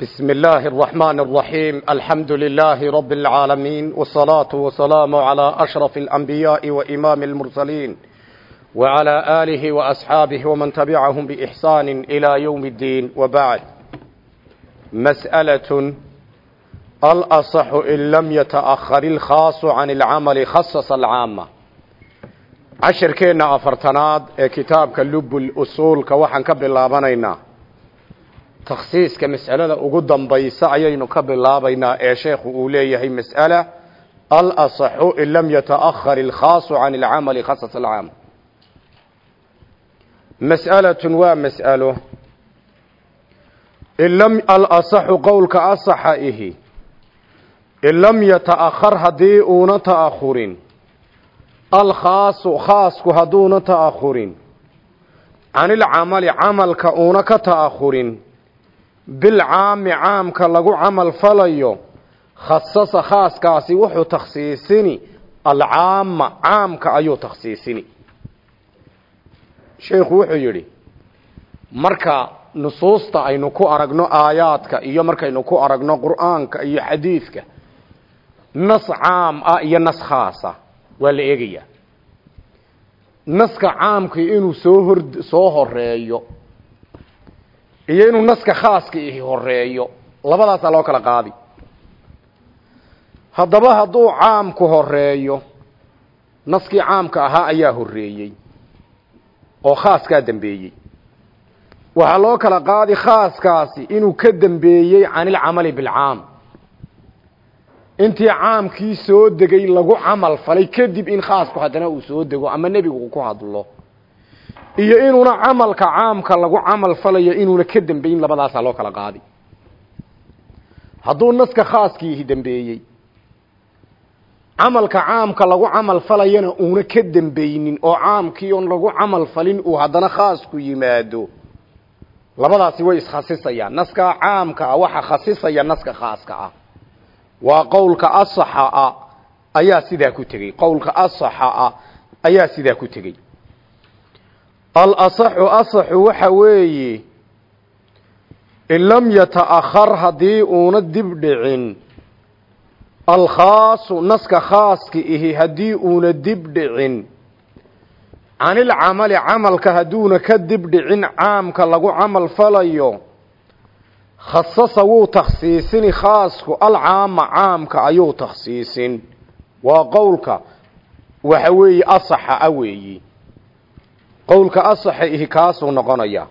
بسم الله الرحمن الرحيم الحمد لله رب العالمين والصلاة والسلام على أشرف الأنبياء وإمام المرسلين وعلى آله وأصحابه ومن تبعهم بإحسان إلى يوم الدين وبعد مسألة الأصح إن لم يتأخر الخاص عن العمل خصص العامة عشر كينا أفرتناد كتاب كلب الأصول كوحن كبلابانينا takhsiiska mas'alada ugu dambaysa ayaynu ka bilaabaynaa ee sheekhu uu leeyahay mas'ala alasaxu in lam yata'ahar ilkhaasu can ilcamali khasas alcaam mas'alatun waa mas'alo. Alasaxu qowlka asaxa ihi in lam yata'ahar haddii uuna ta'ahurin alkhaasu khaasku hadduuna ta'ahurin can ilcamali camalka uuna ka ta'ahurin bilcaami caamka lagu camal falayo khasasa khaaskaasi wuxuu takhsiisini alcaama caamka ayuu takhsiisini. Sheikhu wuxuu yidhi marka nusuusta aynu ku aragno aayaadka iyo markaynu ku aragno qur'aanka iyo xadiidka nas caam ah iyo nas khaasa waa la eegayaa naska caamkii inuu soo hor soo horeeyo iyo inuu naska khaaska ihi horeeyo labadaasaa loo kala qaadi. Haddaba hadduu caamku horeeyo naskii caamka ahaa ayaa horeeyey oo khaaskaa dembeeyey waxaa loo kala qaadi khaaskaasi inuu ka dembeeyey can ilcamali bilcaam. Intii caamkii soo degay lagu camal falay kadib in khaasku haddana uu soo dego ama nebigu ku hadlo iyo inuuna camalka caamka lagu camal falayo inuuna ka dambeyn labadaasaa loo kala qaadi. Hadduu naska khaaskiihi dambeeyey camalka caamka lagu camal falayana uuna ka dambeynin oo caamkii oon lagu camal falin uu haddana khaasku yimaado labadaasi way iskhasisayaan. Naska caamka ah waxa khasisaya naska khaaska ah. Waa qowlka asaxa ah ayaa sidaa ku tegey. Qowlka asaxa ah ayaa sidaa ku tegey alasaxu asaxu waxa weeye in lam yata'ahar haddii uuna dib dhicin alkhaasu naska khaaska ihi haddii uuna dib dhicin canilcamali camalka hadduuna ka dib dhicin caamka lagu camal falayo khasasa wuu takhsiisini khaasku alcaama caamka ayuu takhsiisin. Waa qowlka waxa weeye asaxa a weeyi qowlka asaxa ihi kaasuu noqonaya.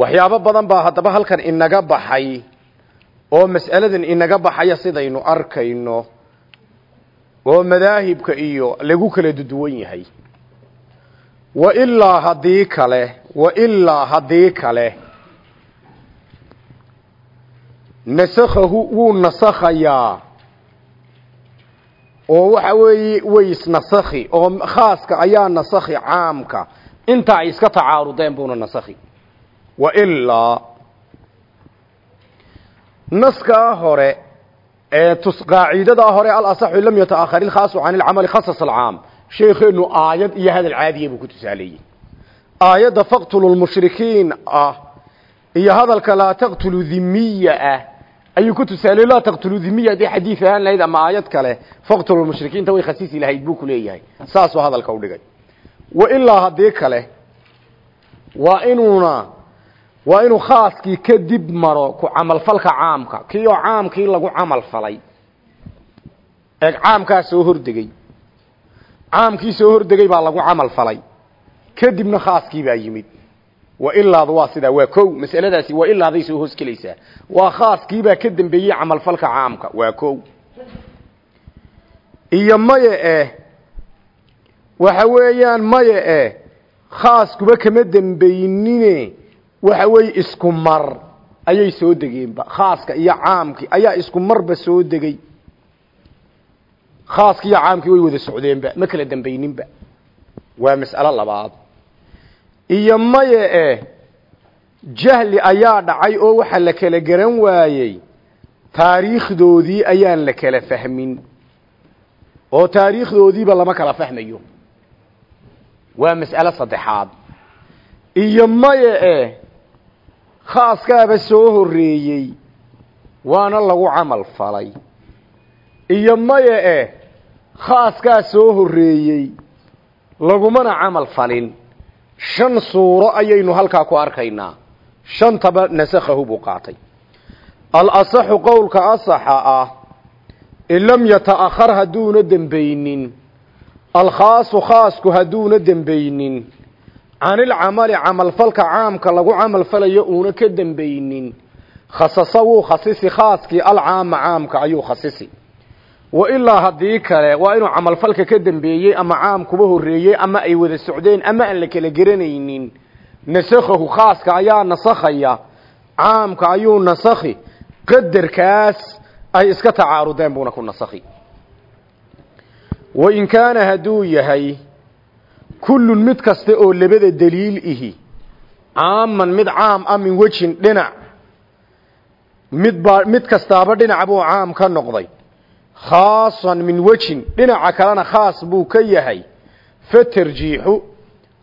Waxyaabo badan baa haddaba halkan inaga baxay oo mas'aladan inaga baxaya sidaynu arkayno oo madaahibka iyo lagu kala duduwan yahay. Wa ilaa haddii kale wa ilaa haddii kale nasakhahu wuu nasakhayaa oo waxa weeye way isnasakhi oo khaaska ayaa nasakhi caamka. Inta ay iska tacaarudeen buuna nasakhi. Wa ilaa naskaa hore ee tus qaaciidadaa hore alasaxu lam yata'akhar ilkhaasu can ilcamali khasas alcaam. Sheekheenu aayad iyo hadal caadiya buu ku tusaaleeyey. Aayadda faqtulu lmushrikiin ah iyo hadalka laa taqtulu dhimiya ah ayuu ku tusaaley laa taqtulu dhimiya haddii xadiid ahaan lahayd ama aayad kale faqtulu mushrikiinta way khasiisi lahayd buu ku leeyahay. Saasuu hadalka u dhigay. Wa ilaa haddii kale waa inuuna waa inuu khaaskii kadib maro ku camalfalka caamka. Kii oo lagu camal falay. Eeg caamkaa soo hordegey caamkii soo hordegay baa lagu camal falay. Kadibna khaaskii baa yimid wailaadu waa sidaa waa ko masaladaasi waa ilaaday soo hoos gelaysaa. Waa khaaskiibaa ka dambeeyey camalfalka caamka. Waa ko iyo maye eh waxa weeyaan maye eh khaaskuba kama dambeynine. Waxa weeye isku mar ayay soo degeenba khaaska iyo caamkii ayaa isku marba soo degay. Khaaski iyo caamkii way wada socdeenba ma kala dambeyninba waa mas'alo labaad iyo maye eh jahli ayaa dhacay oo waxa la kala garan waayey. Taariikhdoodii ayaan la kala fahmin. Oo taariikhdoodiiba lama kala fahmayo. Waa mas'alo saddexaad. Iyo maye eh khaaskaaba soo horreeyey waana lagu camal falay. Iyo maya eh khaaskaa soo horreeyey lagumana camal falin shan suuro ayaynu halkaa ku arkaynaa. Shantaba nasakhahu buu qaatay. Alasaxu qowlka asaxa ah in lam yata'akhar hadduuna dembaynin alkhaasu khaasku hadduuna dembaynin canilcamali camalfalka caamka lagu camalfalayo uuna ka dembaynin khasasa wuu khasisi khaaskii alcaama caamka ayuu khasisi wa ilaa haddii kale waa inuu camalfalka ka dembeeyey ama caam kuba horreeyey ama ay wada socdeen ama aan la kala garanaynin. Nasakhahu khaaska ayaa nasakhaya. Caamka ayuu nasakhi. Qadarkaas ay iska tacaarudeen buuna ku nasakhi. Wain kaana hadduu yahay kullun mid kasta oo labada daliil ihi. Caaman mid caam ah min wejin dhinac. Midbaa mid kastaaba dhinac buu caam ka noqday khaasan min wejin dhinaca kalena khaas buu ka yahay. Fa tarjiixu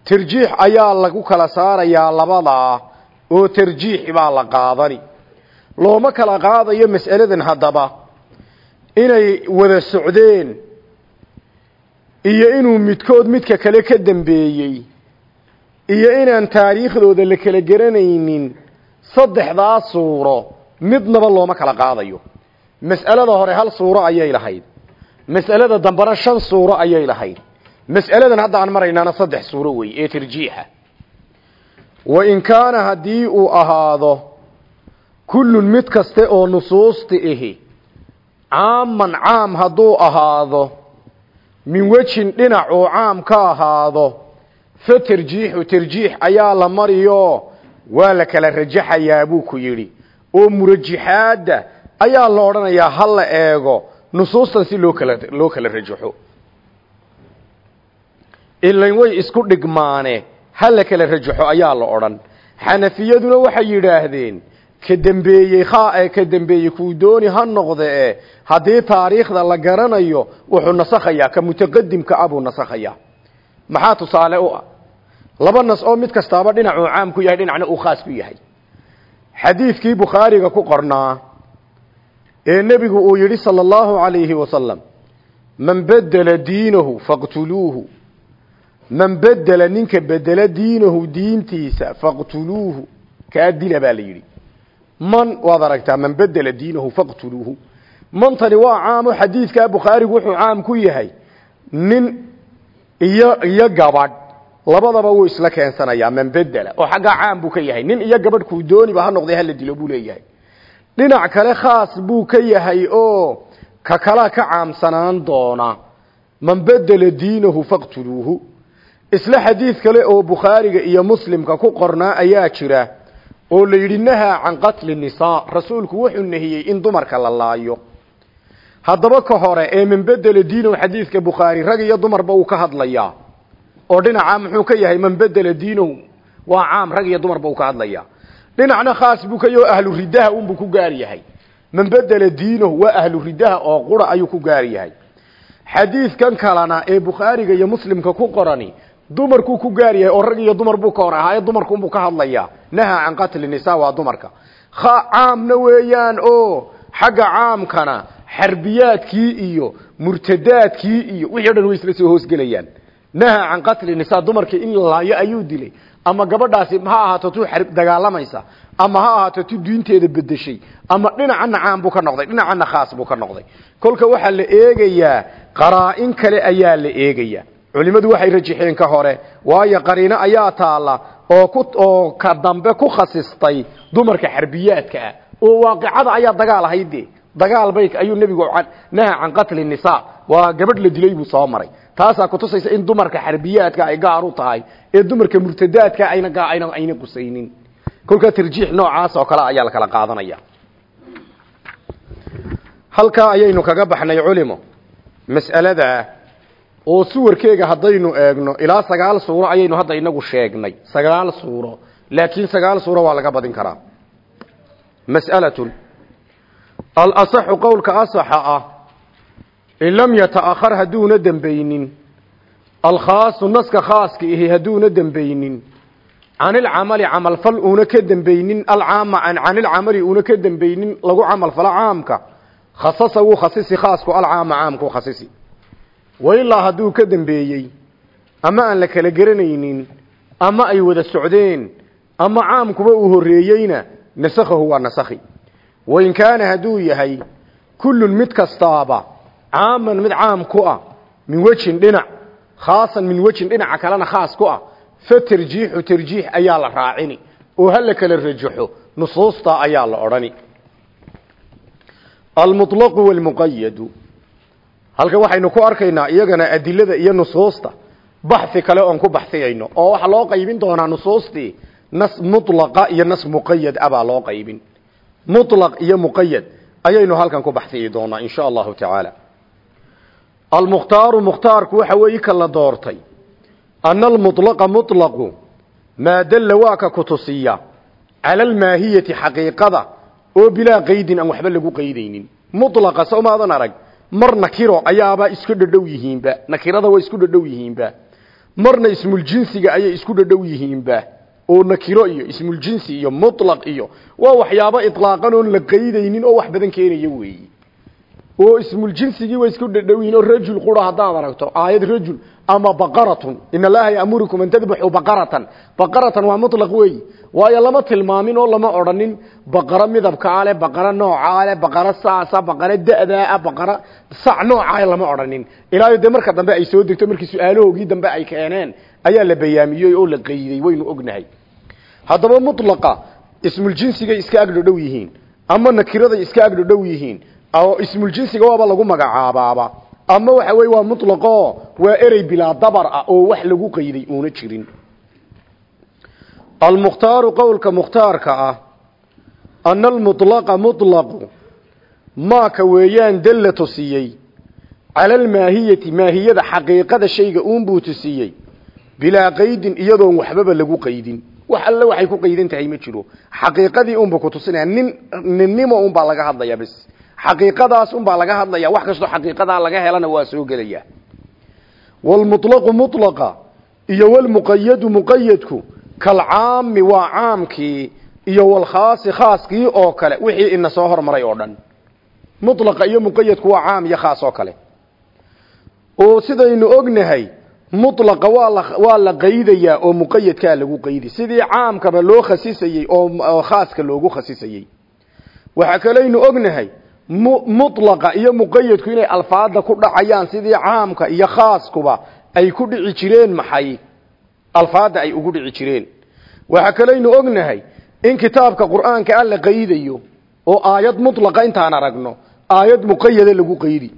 tarjiix ayaa lagu kala saarayaa labadaa oo tarjiix baa la qaadani. Looma kala qaadayo mas'aladan haddaba. Inay wada socdeen iyo inuu midkood midka kale ka dambeeyey iyo inaan taariikhdooda la kala garanaynin saddexdaa suuro midnaba looma kala qaadayo mas'alada hore hal suuro ayay lahayd. Mas'alada dambena shan suuro ayay lahayd. Mas'aladan hadda aan maraynaana saddex suuro wey ee tarjiixa. Wa in kaana haddii uu ahaado kullun mid kaste oo nusuusta ihi caaman caam hadduu ahaado min wejin dhinac uu caam ka ahaado fa tarjiixu tarjiix ayaa la mariyo waa la kala rajaxayaa buu ku yidhi. Oo murajixaadda ayaa la odhanayaa ha la eego nusuustan si loo kala loo kala rajaxo. Ilan way isku dhigmaane ha la kala rajaxo ayaa la odhan. Xanafiyaduna waxay yidhaahdeen ka dembeeyey khaa ka dembeeyey kuu dooni ha noqde e haddii taariikhda la garanayo wuxuu nasakhayaa ka mutaqadimka ah buu nasakhayaa. Maxaa tusaale u ah? Laba nas oo mid kastaaba dhinacuu caam ku yahay dhinacna uu khaas ku yahay. Xadiidkii bukhaariga ku qornaa ee nebigu uu yidhi sala allahu calayhi wasalam man bedela diinahu faqtuluuhu. Man bedela ninka bedela diinahu diintiisa faqtuluuhu. Kaa dila baa la yidhi. Man waad aragtaa man bedela diinahu faqtuluuhu. Mantani waa caamo xadiidkaa bukhaarigu wuxuu caam ku yahay. Nin iyo iyo gabadh labadaba wuu isla keensanayaa man bedela oo xaggaa caam buu ka yahay. Nin iyo gabadh kuu dooniba ha noqday hala dilo buu leeyahay dhinac kale khaas buu ka yahay oo ka kalaa ka caamsanaan doona. Man bedela diinahu faqtuluuhu. Isla xadiid kale oo bukhaariga iyo muslimka ku qornaa ayaa jira oo la yidhi nahaa can qatli nisaa. Rasuulku wuxuu nahiyey in dumarka la laayo. Haddaba ka hore ee man bedela diinahu xadiidka bukhaari rag iyo dumarba uu ka hadlayaa. Oo dhinaca muxuu ka yahay man bedela diinahu waa caam rag iyo dumarba uu ka hadlayaa dhinacna khaas buu ka yaho ahlu ridaha unbuu ku gaar yahay. Man bedela diinahu waa ahlu ridaha oo qura ayuu ku gaar yahay. Xadiidkan kalena ee bukhaariga iyo muslimka ku qorani dumarkuu ku gaar yahay oo rag iyo dumar buu ka hor ahaaye dumarkuunbuu ka hadlayaa. Nahaa can qatli nisa waa dumarka. Caamna weeyaan oo xagga caamkana xarbiyaadkii iyo murtadaadkii iyo wixii o dhan way isla soo hoosgelayaan nahaa can qatli nisa dumarkii in la laayo ayuu dilay ama gabadhaasi ha ahaato tu dagaalamaysa. Ama ha ahaato tu diinteeda bedeshay ama dhinacana caam buu ka noqday dhinacana khaas buu ka noqday. Kolka waxaa la eegayaa qaraa-in kale ayaa la eegayaa. Culimadu waxay rajixeen ka hore waayo qariino ayaa taala oo ku oo ka dambe ku khasistay dumarka xarbiyaadka ah. Oo waaqicada ayaa dagaal ahayde dagaal bay ayuu nebigu naha can qatli nisa waa gabadh la dilay buu soo maray taasaa kutusaysa in dumarka xarbiyaadka ay gaar u tahay ee dumarka murtadaadka ayna ayna ayna qusaynin. Kolkaa tarjiix noocaas oo kale ayaa la kala qaadanaya. Halkaa ayaynu kaga baxnay culimo. Mas'alada oo suwarkeega haddaynu eegno ilaa sagaal suuro ayaynu hadda inagu sheegnay. Sagaal suuro. Laakiin sagaal suuro waa laga badin karaa. Mas'alatun. Alasaxu qowlka asaxa ah in lam yata'akhar hadduuna dembaynin alkhaasu naska khaaska ihi hadduuna dembaynin canilcamali camalfal uuna ka dembeynin alcaama canilcamali uuna ka dembeynin lagu camalfalo caamka. Khasasa wuu khasisi khaasku alcaama caamku khasisi. Wailaa hadduu ka dembeeyey ama aan la kala garanaynin ama ay wada socdeen ama caamkuba uu horreeyeyna nasakhahu waa nasakhi. Wain kaana hadduu yahay kullun mid kastaaba caaman mid caam ku ah min wejin dhinac khaasan min wejin dhinaca kalena khaas ku ah fa tarjiixu tarjiix ayaa la raacini. Oo ha la kala rajaxo nusuusta ayaa la odhani. Almuطlaqu wاlmuqayadu halkan waxaynu ku arkaynaa iyagana adilada iyo nusuusta baxi kale oon ku baxiyayno oo waxaa loo qaybin doonaa nusuustii nas mulaqa iyo nas muqayad abaa loo qaybin. Mulaq iyo muqayad ayaynu halkan ku baxsiyi doonaa in sha allahu tacaala almukhtaaru mukhtaarku waxa weeye ka la doortay. Ana almulaqa mulaqu maa dalla waa ka kutusiya cala almaahiyati xaqiiqada oo bilaa qaydin aan waxba lagu qaydaynin. Mulaqa soo maadan arag mar nakiro ayaaba isku dhadhow yihiinba nakirada way isku dhadhow yihiinba. Marna ismuljinsiga ayay isku dhadhow yihiinba oo nakiro iyo ismuljinsi iyo mutlaq iyo waa waxyaabo ilaaqan oon la qaydaynin oo wax badan keenaya weeyi oo ismuljinsigii way isku dhadhowiin oo rajul qura haddaad aragto aayad rajul ama baqaratun. In allaha yaamurukum an tadbaxuu baqaratan. Baqaratan waa mutlaq weeyi waayo lama tilmaamin oo lama odhanin. Baqaro midabkaa leh baqaro noocaa leh baqaro saasa baqaro da'daa baqaro sac noocaa lama odhanin. Ilaayo dee marka dambe ay soo degto markii su'aalahoogii dambe ay keeneen ayaa la bayaamiyey oo la qayday waynu ognahay. Haddaba mutlaqa ismuljinsigay iska agdhodhow yihiin ama nakiraday iska agdhodhow yihiin oo ismuljinsiga waaba lagu magacaabaaba ama waxa weye waa mutlaqo waa erey bilaa dabar ah oo wax lagu qayday uuna jirin. Almukhtaaru qowlka mukhtaarka ah ana almulaqa mutlaqu maaka weeyaan dalla tusiyey cala almaahiyati maahiyada xaqiiqada shayga uunbuu tusiyey bilaa qaydin iyadoon waxbaba lagu qaydin. Wax alle waxay ku qaydan ma jiro. Xaqiiqadii unba ku tusinaya nin ninnimo unbaa laga hadlaya bis xaqiiqadaas unbaa laga hadlaya wax kastoo xaqiiqadaa laga helana waa soo gelaya. Wlmuطlaqu muطlaqa iyo wlmuqayadu muqayadku kalcaami waa caamkii iyo walkhaasi khaaskii oo kale. Wixii ina soo hormaray oo dhan. Mulaqa iyo muqayadku waa caam iyo khaas oo kale. Oo sidaynu ognahay mulaqa waa la qaydayaa oo muqayadkaa lagu qaydi sidii caamkaba loo khasisayey oo khaaska loogu khasisayey waxaa kaleynu ognahay mulaqa iyo muqayadku inay alfaada ku dhacayaan sidii caamka iyo khaaskuba ay ku dhici jireen maxay? Alfaada ay ugu dhici jireen. Waxaa kaleynu ognahay in kitaabka qur'aanka a la qaydayo oo aayad mulaqa intaan aragno aayad muqayada lagu qaydi.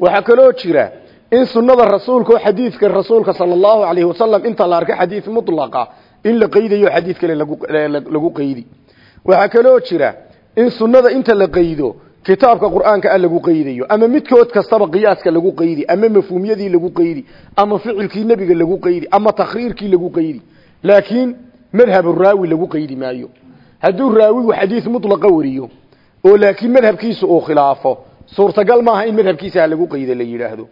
Waxaa kaloo jira in sunnada rasuulka oo xadiidka rasuulka sala allahu alayhi wasalam inta la arko xadiid mulaqa in la qaydayo xadiid kale lagu qaydi. Waxaa kaloo jira in sunnada inta la qaydo kitaabka qur'aanka a lagu qaydayo ama midkood kastaba qiyaaska lagu qaydi ama mafhuumyadii lagu qaydi ama ficilkii nebiga lagu qaydi ama takhriirkii lagu qaydi laakiin madhab raawi lagu qaydi maayo. Hadduu raawigu xadiid mulaqa wariyo oo laakiin madhabkiisa uu khilaafo suurtagal maaha in madhabkiisa ha lagu qayda la yidhaahdo.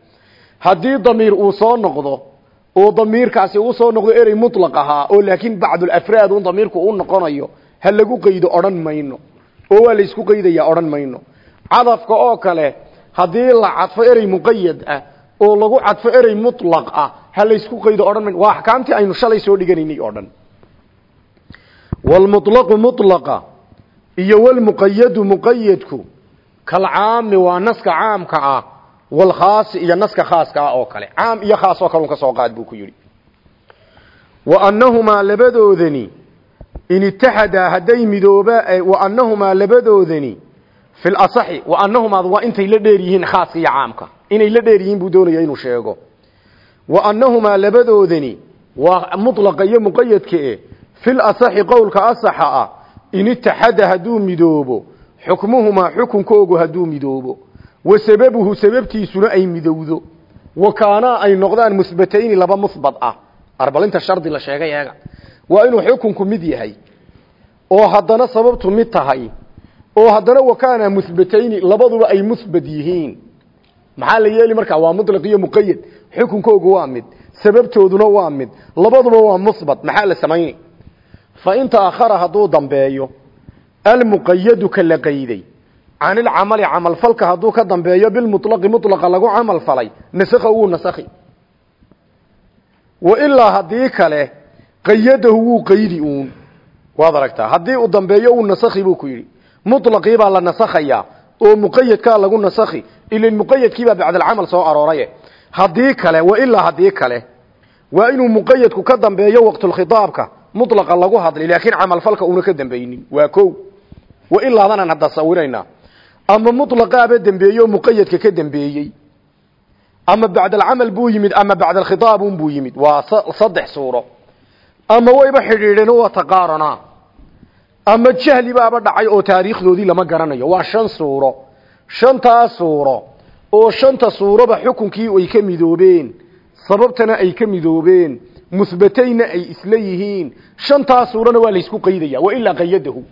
Haddii damiir uu soo noqdo oo damiirkaasi uu soo noqdo erey mutlaq ahaa oo laakiin bacdulafraad un damiirku u noqonayo ha lagu qaydo odhan mayno. Oo waa la isku qaydaya odhan mayno cadafka oo kale haddii la cadfo erey muqayad ah oo lagu cadfo erey mutlaq ah ha la isku qaydo mayno waa axkaamtii aynu shalay soo dhiganaynay oo dhan. Wlmuطlaqu mulaqa iyo wlmuqayadu muqayadku kalcaami waa naska caamka ah walkhaasi iyo naska khaaska ah oo kale. Caam iyo khaas oo kale ka soo qaad buu ku yidhi. Wa annahumaa labadoodani in itaxadaa hadday midooba wa annahumaa labadoodani fi lasaxi wa annahumaad waa intay la dheer yihiin khaaska iyo caamka. Inay la dheer yihiin buu doonaya inuu sheego. Wa annahumaa labadoodani waa mulaqa iyo muqayadka e fi lasaxi qowlka asaxa ah in itaxada hadduu midoobo xukmuhumaa xukunkoogu hadduu midoobo. Wa sababuhu sababtiisuna ay midowdo. Wa kaanaa ay noqdaan musbatayni laba musbad ah. Arbalinta shardi la sheegay eega. Waa inuu xukunku mid yahay. Oo haddana sababtu mid tahay oo haddana wakaana musbatayni labaduba ay musbad yihiin. Maxaa la yeeli markaa waa mutlaq iyo muqayad xukunkoogu waa mid. Sababtooduna waa mid. Labaduba waa musbad. Maxaa la samayni fa in ta'akhara hadduu dambeeyo almuqayadu ka la qayday. Can ilcamali camalfalka hadduu ka dambeeyo bilmutlaqi mutlaqa lagu camal falay nasakha wuu nasakhi. Wa ilaa haddii kale qayadahu wuu qaydi uun. Waad aragtaa haddii uu dambeeyo uu nasakhi buu ku yidhi mutlaqii baa la nasakhayaa oo muqayadkaa lagu nasakhi ilan muqayadkiibaa bacdalcamal soo arooraye. Haddii kale wa ilaa haddii kale waa inuu muqayadku ka dambeeyo waqtulkhitaabka mutlaqa lagu hadlay laakiin camalfalka una ka dambaynin. Waa ko wa ilaadanaan hadda sawiraynaa ama mutlaqaaba dembeeyo muqayadka ka dambeeyey. Ama bacdalcamal buu yimid ama bacdalkhitaabun buu yimid. Waa saddex suuro. Ama wayba xidhiidheen ama jahli baaba dhacay oo taariikhdoodii lama garanayo. Waa shan suuro. Shantaas suuro. Oo shanta suuroba xukunkii ay ka midoobeen. Sababtana ay ka midoobeen. Muhbatayna ay isla yihiin. Shantaas suurana waa laysku qaydaya wa ilaa qayadahu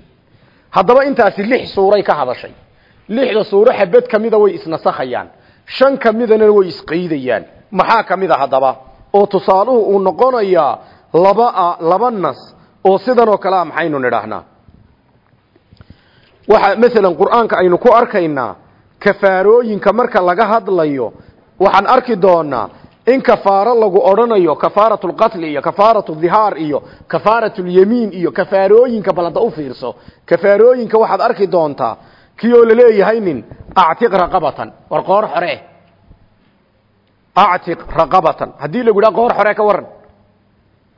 haddaba intaasi lix suuray ka hadashay. Lixda suuro xabad kamida way isnasakhayaan. Shan kamidana way isqaydayaan. Maxaa ka mid a haddaba? Oo tusaaluhu uu noqonayaa laba laba nas. Oo sidan oo kale a maxaynu nidhaahnaa waxa masalan qur'aanka aynu ku arkaynaa kafaarooyinka marka laga hadlayo waxaan arki doonaa in kafaaro lagu odhanayo kafaaratu lqatli iyo kafaaratu dhihaar iyo kafaaratu lyamiin iyo kafaarooyinka balada u fiirso. Kafaarooyinka waxaad arki doontaa kii oo la leeyahay nin actiq raqabatan. War qoor xore actiq raqabatan. Haddii lagu yidhaha qoor xore ka waran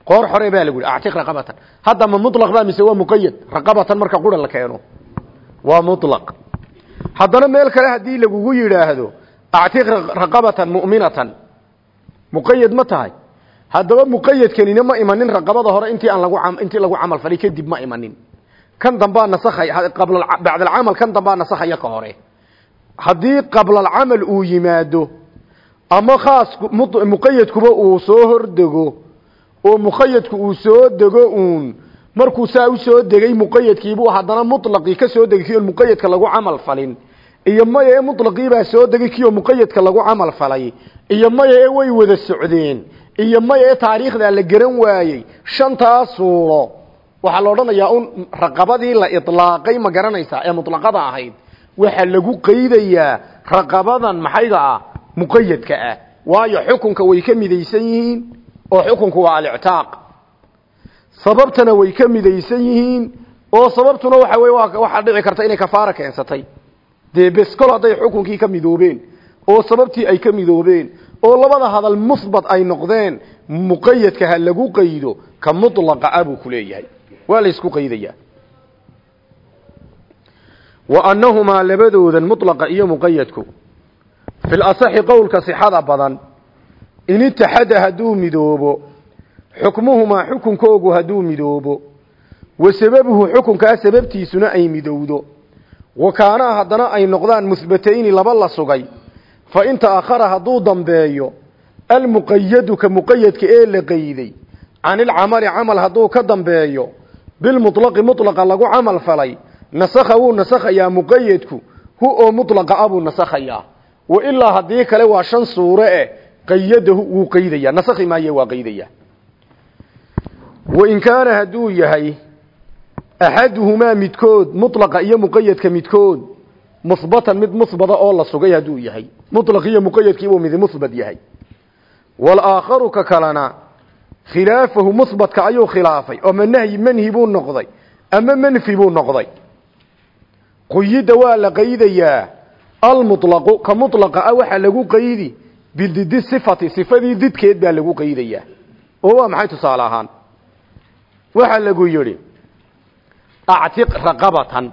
qoor xore baa lagu yidhi. Actiq raqabatan. Hadda ma mutlaq baa mise waa muqayad raqabatan marka qura la keeno waa mutlaq. Haddana meel kale haddii lagugu yidhaahdo actiq raqabatan mu'minatan muqayad ma tahay. Haddaba muqayadkanina ma imanin raqabada hore intii aan lagu intii lagu camal falay kadib ma imanin. Kan dambaa nasakhay qabla bacda alcamal kan dambaa nasakhaya ka hore. Haddii qabla alcamal uu yimaado ama khaas muqayadkuba uu soo hordego oo muqayadku uu soo dego uun markuu saa u soo degay muqayadkiibuu haddana mutlaqii ka soo degay kii oon muqayadka lagu camal falin. Iyo maya ee mutlaqiibaa soo degay kii oo muqayadka lagu camal falay. Iyo maya ee way wada socdeen. Iyo maya ee taariikhdaa la garan waayey. Shantaas suuro waxaa la odhanayaa un raqabadii la ilaaqay ma garanaysaa ee mutlaqada ahayd. Waxaa lagu qaydayaa raqabadan maxayga ah? Muqayadka ah. Waayo xukunka way ka midaysan yihiin oo xukunku waa alictaaq sababtana way ka midaysan yihiin oo sababtuna waxa wey waxaa dhici karta inay kafaara keensatay. Dee bes kol hadday xukunkii ka midoobeen oo sababtii ay ka midoobeen oo labada hadal musbat ay noqdeen muqayadka ha lagu qaydo ka mutlaqa ah buu ku leeyahay. Waa la isku qaydayaa wa annahumaa labadoodan mutlaqa iyo muqayadku fil asaxi qowlka sixada badan in itaxada hadduu midoobo xukmuhumaa xukunkoogu hadduu midoobo wa sababuhu xukunkaa sababtiisuna ay midowdo. Wa kaanaa haddana ay noqdaan muhbatayni laba la sugay fa in ta'akhara hadduu dambeeyo almuqayadu ka muqayadka ee la qayday can ilcamali camal hadduu ka dambeeyo bilmutlaqi mutlaqa lagu camal falay nasakha wuu nasakhayaa muqayadku hu oo mutlaqa ah buu nasakhayaa. Wa ilaa haddii kale waa shan suure eh qayadahu wuu qaydayaa nasakhi maaye waa qaydaya wain kaana hadduu yahay axaduhumaa midkood mutlaqa iyo muqayadka midkood musbatan mid musbada oo la sugay hadduu yahay. Mutlaq iyo muqayadkiibuu mid musbad yahay. Walaakharu ka kalena khilaafahu musbatka ayuu khilaafay oo ma nahyi manhi buu noqday ama manfi buu noqday. Quyida waa la qaydayaa almuطlaqu ka muطlaqa ah waxaa lagu qaydi bididi sifati sifadii didkeed baa lagu qaydayaa. Oo waa maxay tusaale waxaa lagu yidhi actiq raqabatan.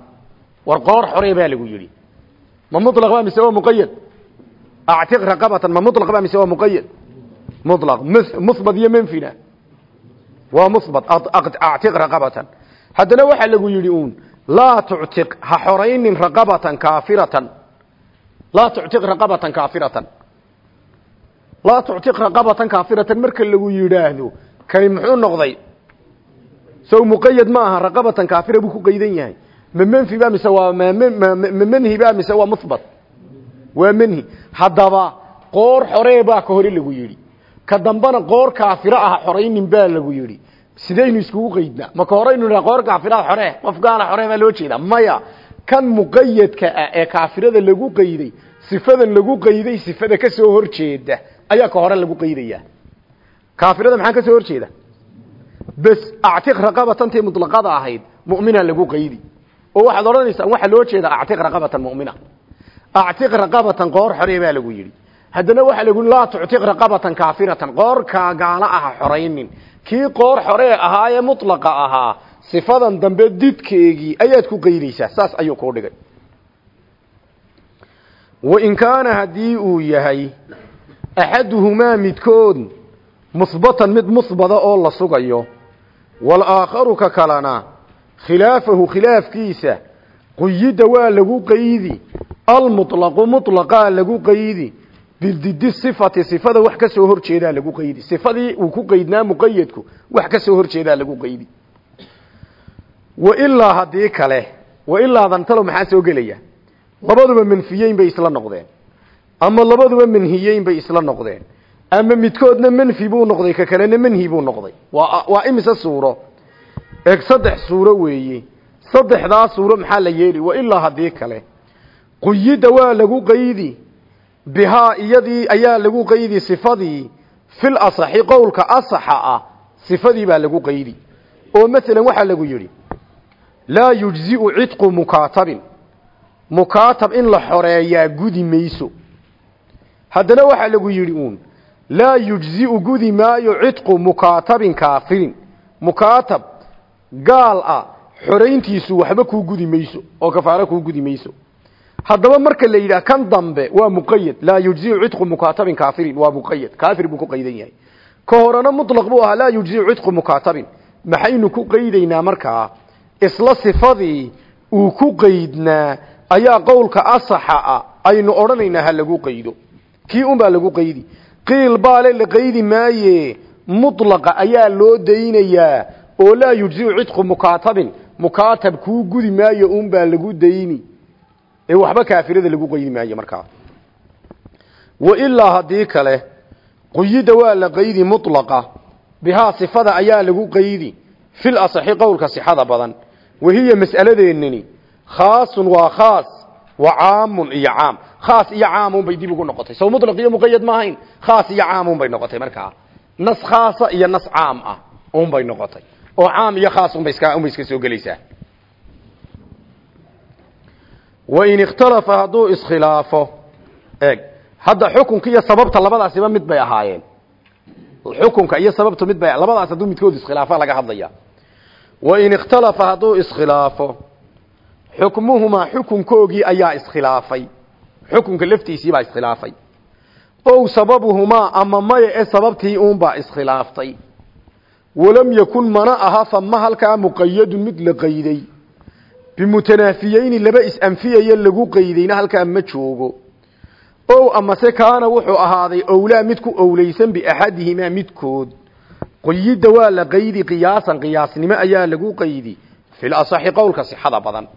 War qoor xoree baa lagu yidhi. Ma mulaq ba mise waa muqayad actiq raqabatan. Ma mulaq ba mise waa muqayad mulaq muhbat iyo menfina waa muhbat actiq raqabatan. Haddana waxaa lagu yidhi uun laa tuctiq ha xoraynin raqabatan kaafiratan. Laa tuctiq raqabatan kaafiratan. Laa tuctiq raqabatan kaafiratan marka lagu yidhaahdo kani noqday? Sow muqayad ma aha raqabatan kaafira buu ku qaydan yahay. Ma manfi ba mise waa ma manhi ba mise waa musbat waa manhi. Haddaba qoor xoree baa ka hore lagu yidhi. Ka dambana qoor kaafira ah xoraynin baa lagu yidhi. Sidaynu iskugu qaydnaa maka horeynu nidhaa qoor kaafiraad xore qof gaala xore baa loo jeedaa. Maya kan muqayadka ah ee kaafirada lagu qayday sifadan lagu qayday sifada ka soo horjeeda ayaa ka hore lagu qaydayaa. Kaafirada maxaa ka soo horjeeda bas actiq raqabatantii mutlaqada ahayd mu'mina lagu qaydi. Oo waxaad odhanaysaa waxaa loo jeedaa actiq raqabatan mu'mina. Actiq raqabatan qoor xore baa lagu yidhi. Haddana waxaa lagu laa tuctiq raqabatan kaafiratan qoorkaa gaala aha xoraynin. Kii qoor xoree ahaayee mutlaqa ahaa sifadan dambe didkeegii ayaad ku qaydaysaa saas ayuu kuu dhigay. Wain kaana haddii uu yahay axaduhumaa midkood musbatan mid musbada oo la sugayo walaakharu ka kalena khilaafahu khilaafkiisa quyida waa lagu qaydi almuطlaqu muطlaqaa lagu qaydi bididi sifati sifada wax ka soo hor jeedaa lagu qaydi sifadii uu ku qaydnaa muqayadku wax ka soo hor jeedaa lagu qaydi wailaa haddii kale wailaadan talo maxaa soo gelaya labaduba manfiyeyn bay isla noqdeen ama labaduba manhiyeyn bay isla noqdeen ama midkoodna manfi buu noqday ka kalena manhi buu noqday. Waa waa imise suuro? Eeg saddex suuro weeye saddexdaa suuro maxaa la yeeli? Wailaa haddii kale. Quyida waa lagu qaydi. Bihaa iyadii ayaa lagu qaydi sifadii. Fil asaxi qowlka asaxa ah sifadii baa lagu qaydi. Oo masalan waxaa lagu yidhi laa yujzi'u cidqu mukaatabin mukaatab in la xoreeyaa gudi mayso. Haddana waxaa lagu yidhi uun laa yujzi'u gudi maayo cidqu mukaatabin kaafirin mukaatab gaal ah xorayntiisu waxba kuu gudi mayso oo kafaaro kuu gudi mayso haddaba marka la yidhaah kan dambe waa muqayad laa yujziu cidqu mukaatabin kaafirin waa muqayad kaafir buu ku qaydan yahay ka horena mutlaq buu ahaa laa yujziu cidqu mukaatabin maxaynu ku qaydaynaa markaa isla sifadii uu ku qaydnaa ayaa qowlka asaxa ah aynu odhanaynaa ha lagu qaydo kii un baa lagu qaydi qiil baale la qaydi maaye mutlaqa ayaa loo daynayaa oo laa yujziu cidqu mukaatabin mukaatab kuu gudi maayo un baa lagu dayni. Ee waxba kaafirada lagu qaydi maayo markaa wailaa haddii kale quyida waa la qaydi mutlaqa bihaa sifada ayaa lagu qaydi. Fil asaxi qowlka sixada badan wahiya mas'aladeennani khaasun waa khaas caamun iyo caam. Khaas iyo caamun bay dib ugu noqotay. Sow mutlaq iyo muqayad ma ahayn. Khaas iyo caamun bay noqotay markaa nas khaasa iyo nas caam ah un bay noqotay. Oo caam iyo khaas unbay iska unbay iska soo gelaysaa. Wain ikhtalafa hadduu iskhilaafo eeg hadda xukunka iyo sababta labadaasiba mid bay ahaayeen. Xukunka iyo sababtu mid bay labadaas hadduu midkood xukmuhumaa xukunkoogii ayaa iskhilaafay. Xukunka laftiisii baa iskhilaafay. Ow sababuhumaa ama maya ee sababtii uunbaa iskhilaaftay walam yakun mana aha fama halkaa muqayadun mid la qayday. Bimutanaafiyeyni laba is-anfiyaya lagu qaydayna halkaa ma joogo. Ow amase kaana wuxuu ahaaday owlaa mid ku owleysan biaxadihimaa midkood. Quyidda waa la qaydi qiyaasan qiyaasnimo ayaa lagu qaydi. Fil asaxi qowlka sixada badan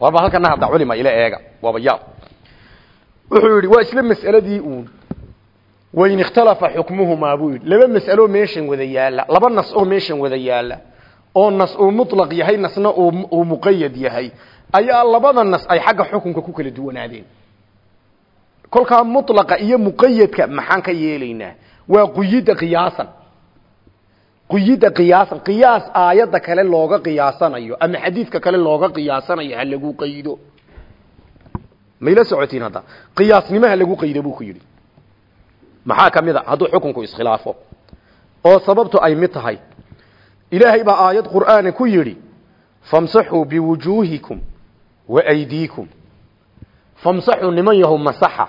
warba halkana hadda culima ila eega waaba yaab. Wuxuu yidhi waa isla mas'aladii uun? Wain ikhtalafa xukmuhumaa buu laba mas'aloo meeshan wada yaalla laba nas oo meeshan wada yaalla oo nas uu mutlaq yahay nasna uu muqayad yahay ayaa labada nas ay xagga xukunka ku kala duwanaadeen. Kolkaa mutlaqa iyo muqayadka maxaan ka yeelaynaa? Waa quyidda qiyaasan quyidda qiyaasan qiyaas aayadda kale looga qiyaasanayo ama xadiidka kale looga qiyaasanayo ha lagu qaydo. Mayla socotiin hadda? Qiyaasnimo ha lagu qaydo buu ku yidhi. Maxaa ka mid a? Hadduu xukunku iskhilaafo. Oo sababtu ay mid tahay. Ilaahay baa aayad qur'aana ku yidhi famsaxuu biwujuuhikum wa aydiikum. Famsaxuu niman yahow masaxa.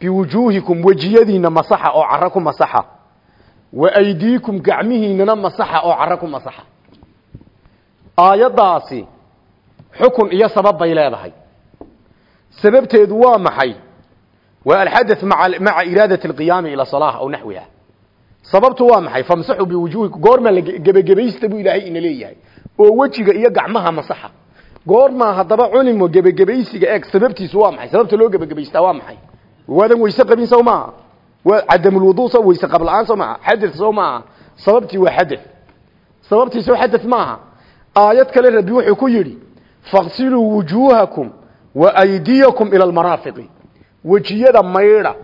Biwujuuhikum wejiyadiinna masaxa oo caro ku masaxa wa aydiikum gacmihiinana masaxa oo caro ku masaxa. Aayaddaasi xukun iyo sabab bay leedahay. Sababteedu waa maxay? Waa alxadath maca iraadati alqiyaami ila salaah aw naxwiha. Sababtu waa maxay? Famsaxuu biwujuuhikum goormaa gebagebaysta buu ilaahay ina leeyahay. Oo wejiga iyo gacmaha masaxa. Goormaa haddaba culimo gebagebaysiga eeg sababtiisu waa maxay? Sababta loo gebagebaystaa waa maxay? Waadan weyse qabin sow waa cadamulwudu so weyse qab la'aan soo maaha. Xadad soo maaha. Sababtii waa xadad sababtiisoo xadad maaha. Aayad kale rabbi wuxuu ku yidhi faqsiluu wujuuhakum wa aydiyakum ila almaraafiqi wejiyada maydha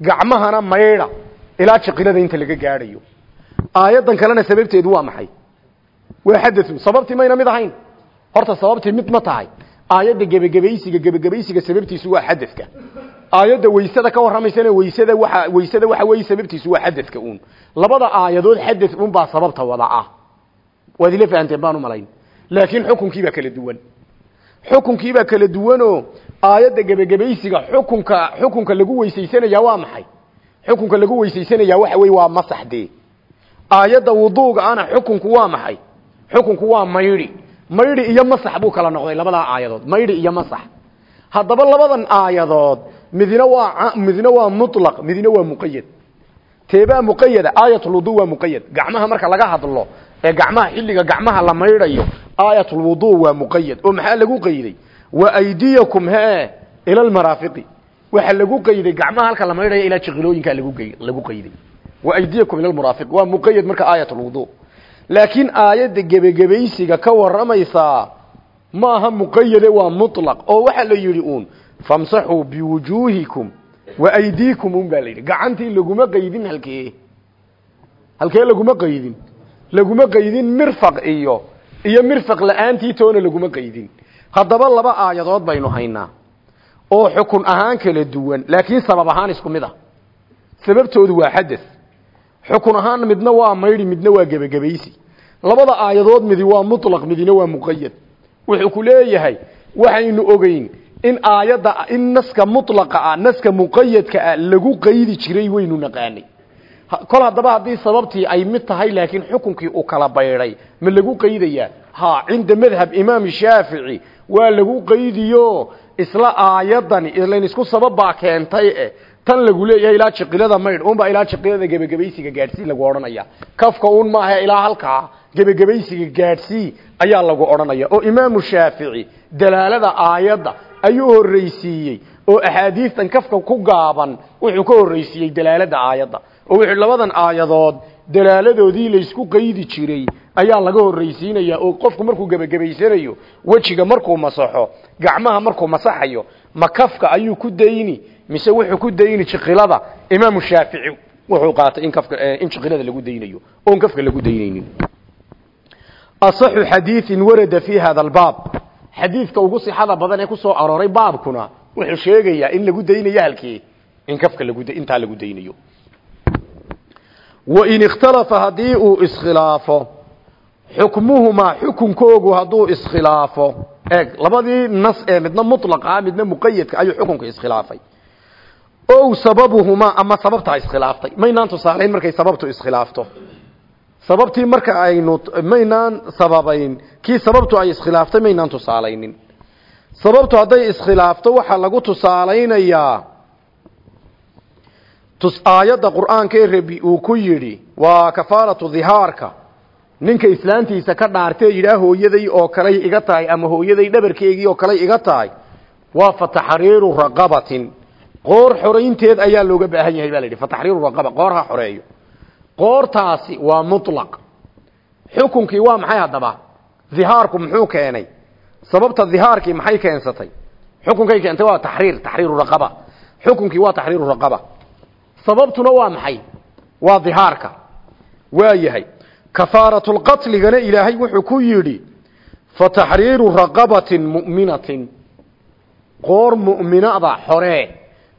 gacmahana maydha ilaa jiqilada inta laga gaadhayo. Aayaddan kalena sababteedu waa maxay? Waa xadau sababtii mayna mid ahayn? Horta sababtii mid ma tahay. Aayadda gebagabaysiga gebagabaysiga sababtiisu waa xadadka aayadda waysada ka warramaysana waysada waxa waysada waxa weeye sababtiisu waa xadadka uun. Labada aayadood xadad uun baa sababta wada ah. Waad ila fahanteen baan u malayn. Laakiin xukunkii baa kala duwan. Xukunkii baa kala duwanoo aayadda gebagabaysiga xukunka xukunka lagu weysaysanaya waa maxay? Xukunka lagu weysaysanaya waxa weeye waa masaxdee aayadda wuduuga ana xukunku waa maxay? Xukunku waa maydhi maydhi iyo masax buu kala noqday labadaa aayadood. Maydhi iyo masax. Haddaba labadan aayadood midna waa midna waa mutlaq midna waa muqayad teebaa muqayada aayatulwudu waa muqayad gacmaha marka laga hadlo ee gacmaha xilliga gacmaha la maydhayo aayatulwudu waa muqayad oo maxaa lagu qayday? Wa aydiyakum he ila almaraafiqi waxa lagu qayday gacmaha halka la maydhayo ilaa jiqilooyinka lagu lagu qayday. Wa aydiyakum ila almaraafiq waa muqayad marka aayatulwudu. Laakiin aayadda gebagebaysiga ka waramaysaa maaha muqayade waa mutlaq. Oo waxaa la yidhi uun famsaxuu biwujuuhikum wa aydiikum un baa la yidhi. Gacantii laguma qaydin halkee. Halkee laguma qaydin. Laguma qaydin mirfaq iyo iyo mirfaq la'aantii toona laguma qaydin. Haddaba laba aayadood baynu haynaa oo xukun ahaan kala duwan laakiin sabab ahaan isku mid ah. Sababtoodu waa xadas xukun ahaan midna waa maydhi midna waa gebagabaysi labada aayadood midi waa mutlaq midina waa muqayad wuxuu ku leeyahay waxaynu ogeyn in aayadda in naska mutlaqa ah naska muqayadka ah lagu qaydi jiray waynu naqaanay kol haddaba haddii sababtii ay mid tahay laakiin xukunkii uu kala baydhay ma lagu qaydayaa ha cinda madhab imaam shaafici waa lagu qaydiyo isla aayadani ilayn isku sabab baa keentay eh tan lagu leeyahay ilaa jiqilada maydh unbaa ilaa jiqilada gebagabaysiga gaadhsii lagu odhanaya. Kafka un maaha ilaa halkaa gebagabaysiga gaadhsii ayaa lagu odhanaya. Oo imaamu shaafici dalaalada aayadda ayuu horreysiiyey oo axaadiistan kafka ku gaaban wuxuu ka horreysiiyey dalaalada aayadda. Oo wuxuu labadan aayadood dalaaladoodii laysku qaydi jiray ayaa laga horreysiinaya oo qofku markuu gebagabaysanayo wejiga markuu masaxo gacmaha markuu masaxayo ma kafka ayuu ku dayni mise wuxuu ku dayni jiqilada? Imaamu shaafici wuxuu qaatay in kafka in jiqilada lagu daynayo oon kafka lagu daynaynin. Asaxu xadiiin warada fi hada albaab xadiidka ugu sixada badan ee ku soo arooray baabkuna wuxuu sheegayaa in lagu daynayo halkii in kafka lagu intaa lagu daynayo. Wain ikhtalafa haddii uu iskhilaafo xukmuhumaa xukunkoogu hadduu eeg labadii nas ee midna muطlaq ah midna muqayadka ayuu xukunka iskhilaafay. Ow sababuhumaa ama sababtaa iskhilaaftay maynaan tusaalayn markay sababtu iskhilaafto sababtii marka aynu maynaan sababayn kii sababtu ay iskhilaaftay maynaan tusaalaynin. Sababtu hadday iskhilaafto waxaa lagu tusaalaynayaa. Aayadda qur'aanka ee rabi uu ku yidhi waa kafaaratu dhihaarka ninka islaantiisa ka dhaartee yidhaah hooyaday oo kaley iga tahay ama hooyaday dhabarkeegii oo kaley iga tahay waa fataxriiru raqabatin. Qoor xoraynteed ayaa looga baahan yahay baa la yidhi fataxriiru raqaba qoor xoreeyo qoortaasi waa mutlaq. Xukunkii waa maxay haddaba? Dhihaarku muxuu keenay? Sababta dhihaarkii maxay keensatay? Xukunkay keentay waa taxriir taxriiru raqaba xukunkii waa taxriiru raqaba sababtuna waa maxay? Waa dhihaarka waa yahay kafaaratulqatligana ilaahay wuxuu ku yidhi fataxriiru raqabatin mu'minatin. Qoor mu'minada xoree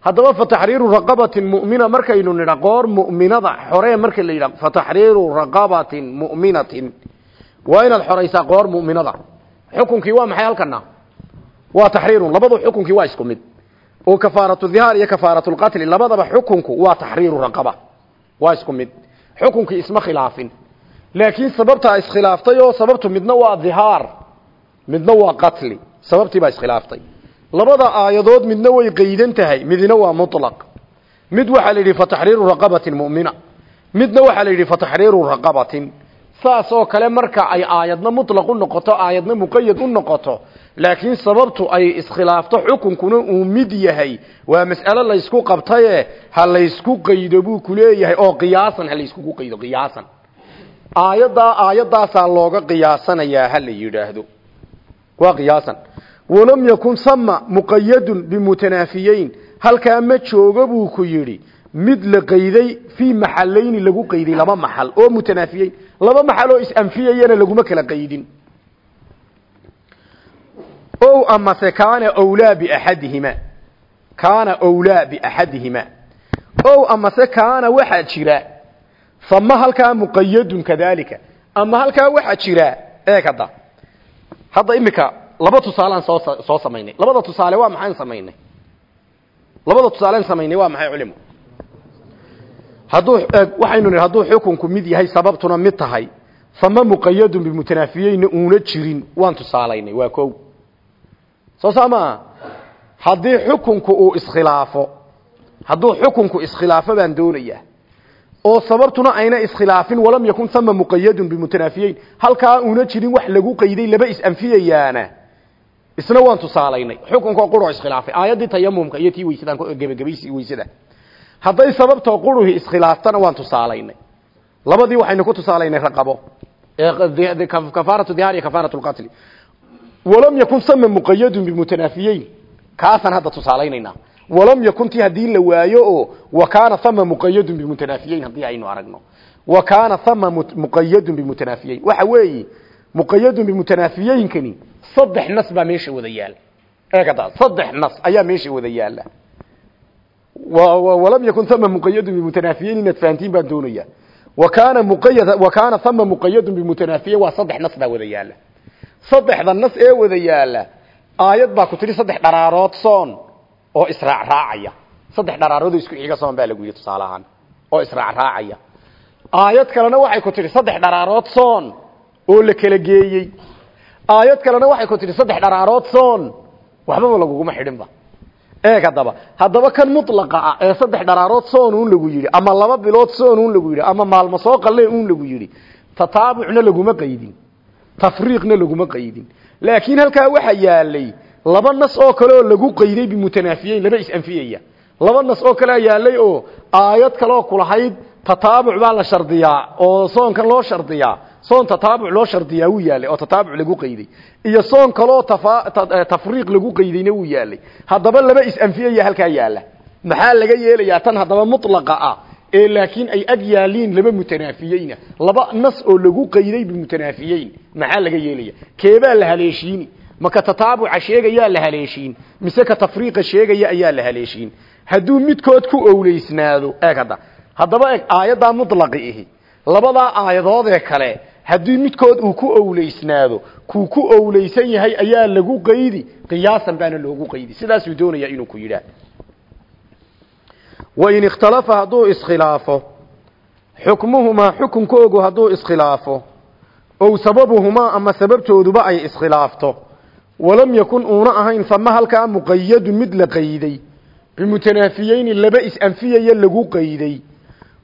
haddaba fataxriiru raqabatin mu'mina markaynu nidha qoor mu'minada xoree marka la yidha fataxriiru raqabatin mu'minatin. Waa inaad qoor mu'minada. Xukunkii waa maxay halkana waa taxriirun labadu xukunkii waa isku mid. Oo kafaaratu dhihaar iyo kafaaratu lqatli labadaba xukunku waa taxriiru raqaba. Waa isku mid. Xukunkii isma khilaafin. Laakiin sababtaa iskhilaaftay oo sababtu midna waa dhihaar midna waa qatli. Sababtii baa iskhilaaftay labada aayadood midna way qaydan tahay midna waa mutlaq. Mid waxaa la yidhi fataxriiru raqabatin mu'mina. Midna waxaa la yidhi fataxriiru raqabatin. Saas oo kale marka ay aayadna mutlaq u noqoto aayadna muqayad u noqoto laakiin sababtu ay iskhilaafto xukunkuna uu mid yahay. Waa mas'alo laysku qabtaye ha laysku qaydo buu ku leeyahay oo qiyaasan ha layskugu qaydo qiyaasan. Aayaddaa aayaddaasaa looga qiyaasanayaa ha la yidhaahdo. Waa qiyaasan walam yakun sama muqayadun bimutanaafiyeyn halkaa ma joogo buu ku yidhi mid la qayday fii maxalayni lagu qayday laba maxal oo mutanaafiyeyn laba maxal oo is-anfiyayana laguma kala qaydin. O amase kaana wlaa biaxadihima kaana wlaa biaxadihima o amase kaana waxaa jira ama halkaa muqayadun kadalika ama halkaa waxaa jira eeg hadda hadda imika laba tusaalaan soo soo samaynay. Labada tusaale waa maxaan samaynay? Labada tusaalean samaynay waa maxay culimo hadduu waxaynu nihi hadduu xukunku mid yahay sababtuna mid tahay fama muqayadun bimutanaafiyeynna uuna jirin waan tusaalaynay waa ko soo saa haddii xukunku uu iskhilaafo hadduu xukunku iskhilaafo baan doonayaa oo sababtuna ayna iskhilaafin walam yakun ama muqayadun bimutanaafiyeyn halkaa uuna jirin wax lagu qayday laba is-anfiyayaana isna waan tusaalaynay. Xukunkoo quro iskhilaafay. Aayaddii tayamumka iyo tii weysadaan gebagabaysi weysada. Hadday sababtoo quruhi iskhilaaftana waan tusaalaynay. Labadii waxaynu ku tusaalaynay raqabo. Kafaaratu dihaar iyo kafaaratu lqatli walam yakun sama muqayadun bimutanaafiyeyn kaasaan hadda tusaalaynayna. Walam yakun ti haddii la waayo oo wa kaana hama muqayadun bimutanaafiyeyn haddii aynu aragno. Wa kaana hama muqayadun bimutanaafiyeyn waxa weeye muqayadun bimutanaafiyeyinkani saddex nas baa meesha wada yaalla eegada saddex nas ayaa meesha wada yaalla walam yakun hama muqayadun bimutanaafiyeyn inaad fahantiin baan doonaya wa kaana muqayad wa kaana hama muqayadun bimutanaafiyeyn waa saddex nas baa wada yaalla saddexda nas ee wada yaalla aayad baa ku tidhi saddex dharaarood soon oo israac raacaya. Saddex dharaarood oo isku xiga soon baa lagu yidhi tusaale oo israac raacaya. Aayad kalena waxay ku tidhi saddex dharaarood soon oo la kala geeyey aayad kalena waxay ku tidhi saddex dharaarood soon. Waxbaba laguguma xidhinba. Eeg haddaba. Haddaba kan mutlaqa ah ee saddex dharaarood soon uun lagu yidhi ama laba bilood soon uun lagu yidhi ama maalmo soo qalleen uun lagu yidhi tataabucna laguma qaydin. Tafriiqna laguma qaydin. Laakiin halkaa waxaa yaalay laba nas oo kale oo lagu qayday bimutanaafiyeyn laba is-anfiyaya. Laba nas oo kalea yaalay oo aayad kaleoo kulahayd tataabuc baa la shardiyaa oo soonkan loo shardiyaa. Soon tataabuc loo shardiyaa wuu yaalay oo tataabuc lagu qayday. Iyo soon kaleoo tafriiq lagu qaydayna wuu yaalay. Haddaba laba is-anfiyaya halkaa yaalla maxaa laga yeelayaa tan haddaba mutlaqa ah ee laakiin ay ag yaaliin laba mutanaafiyeyna. Laba nas oo lagu qayday bimutanaafiyeyn maxaa laga yeelaya keebaa la haleeshiini maka tataabuca sheegayaa la haleeshiin. Mise ka tafriiqa sheegaya ayaa la haleeshiin. Hadduu midkood ku owleysnaado eeg haddaba eeg aayaddaa mutlaqi ihi. Labadaa aayadoodee kale haddii midkood uu ku owleysnaado kuu ku owleysan yahay ayaa lagu qaydi qiyaasan baana loogu qaydi. Sidaasuu doonayaa inuu ku yidhaah wain ikhtalafa hadduu iskhilaafo xukmuhumaa xukunkoogu hadduu iskhilaafo ow sababuhumaa ama sababtooduba ay iskhilaafto. Walam yakun uuna ahayn fama halkaa muqayadun mid la qayday. Bimutanaafiyeyn laba is-anfiyaya lagu qayday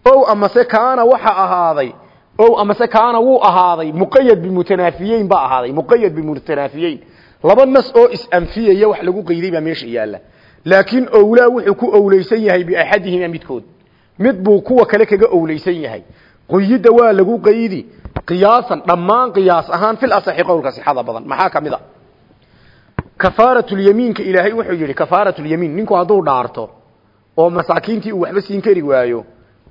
ow amase kaana waxa ahaaday. Ow amase kaana wuu ahaaday. Muqayad bimutanaafiyeyn baa ahaaday. Muqayad bimutanaafiyeyn laba nas oo is-anfiyaya wax lagu qayday baa meesha yaalla. Laakiin owlaa wuxuu ku owleysan yahay biaxadihima midkood. Mid buu kuwa kale kaga owleysan yahay. Quyidda waa lagu qaydi qiyaasan dhammaan qiyaas ahaan fil asaxi qowlka sixada badan. Maxaa ka mid a? Kafaaratulyamiinka ilaahay wuxuu yidhi kafaaratulyamiin ninku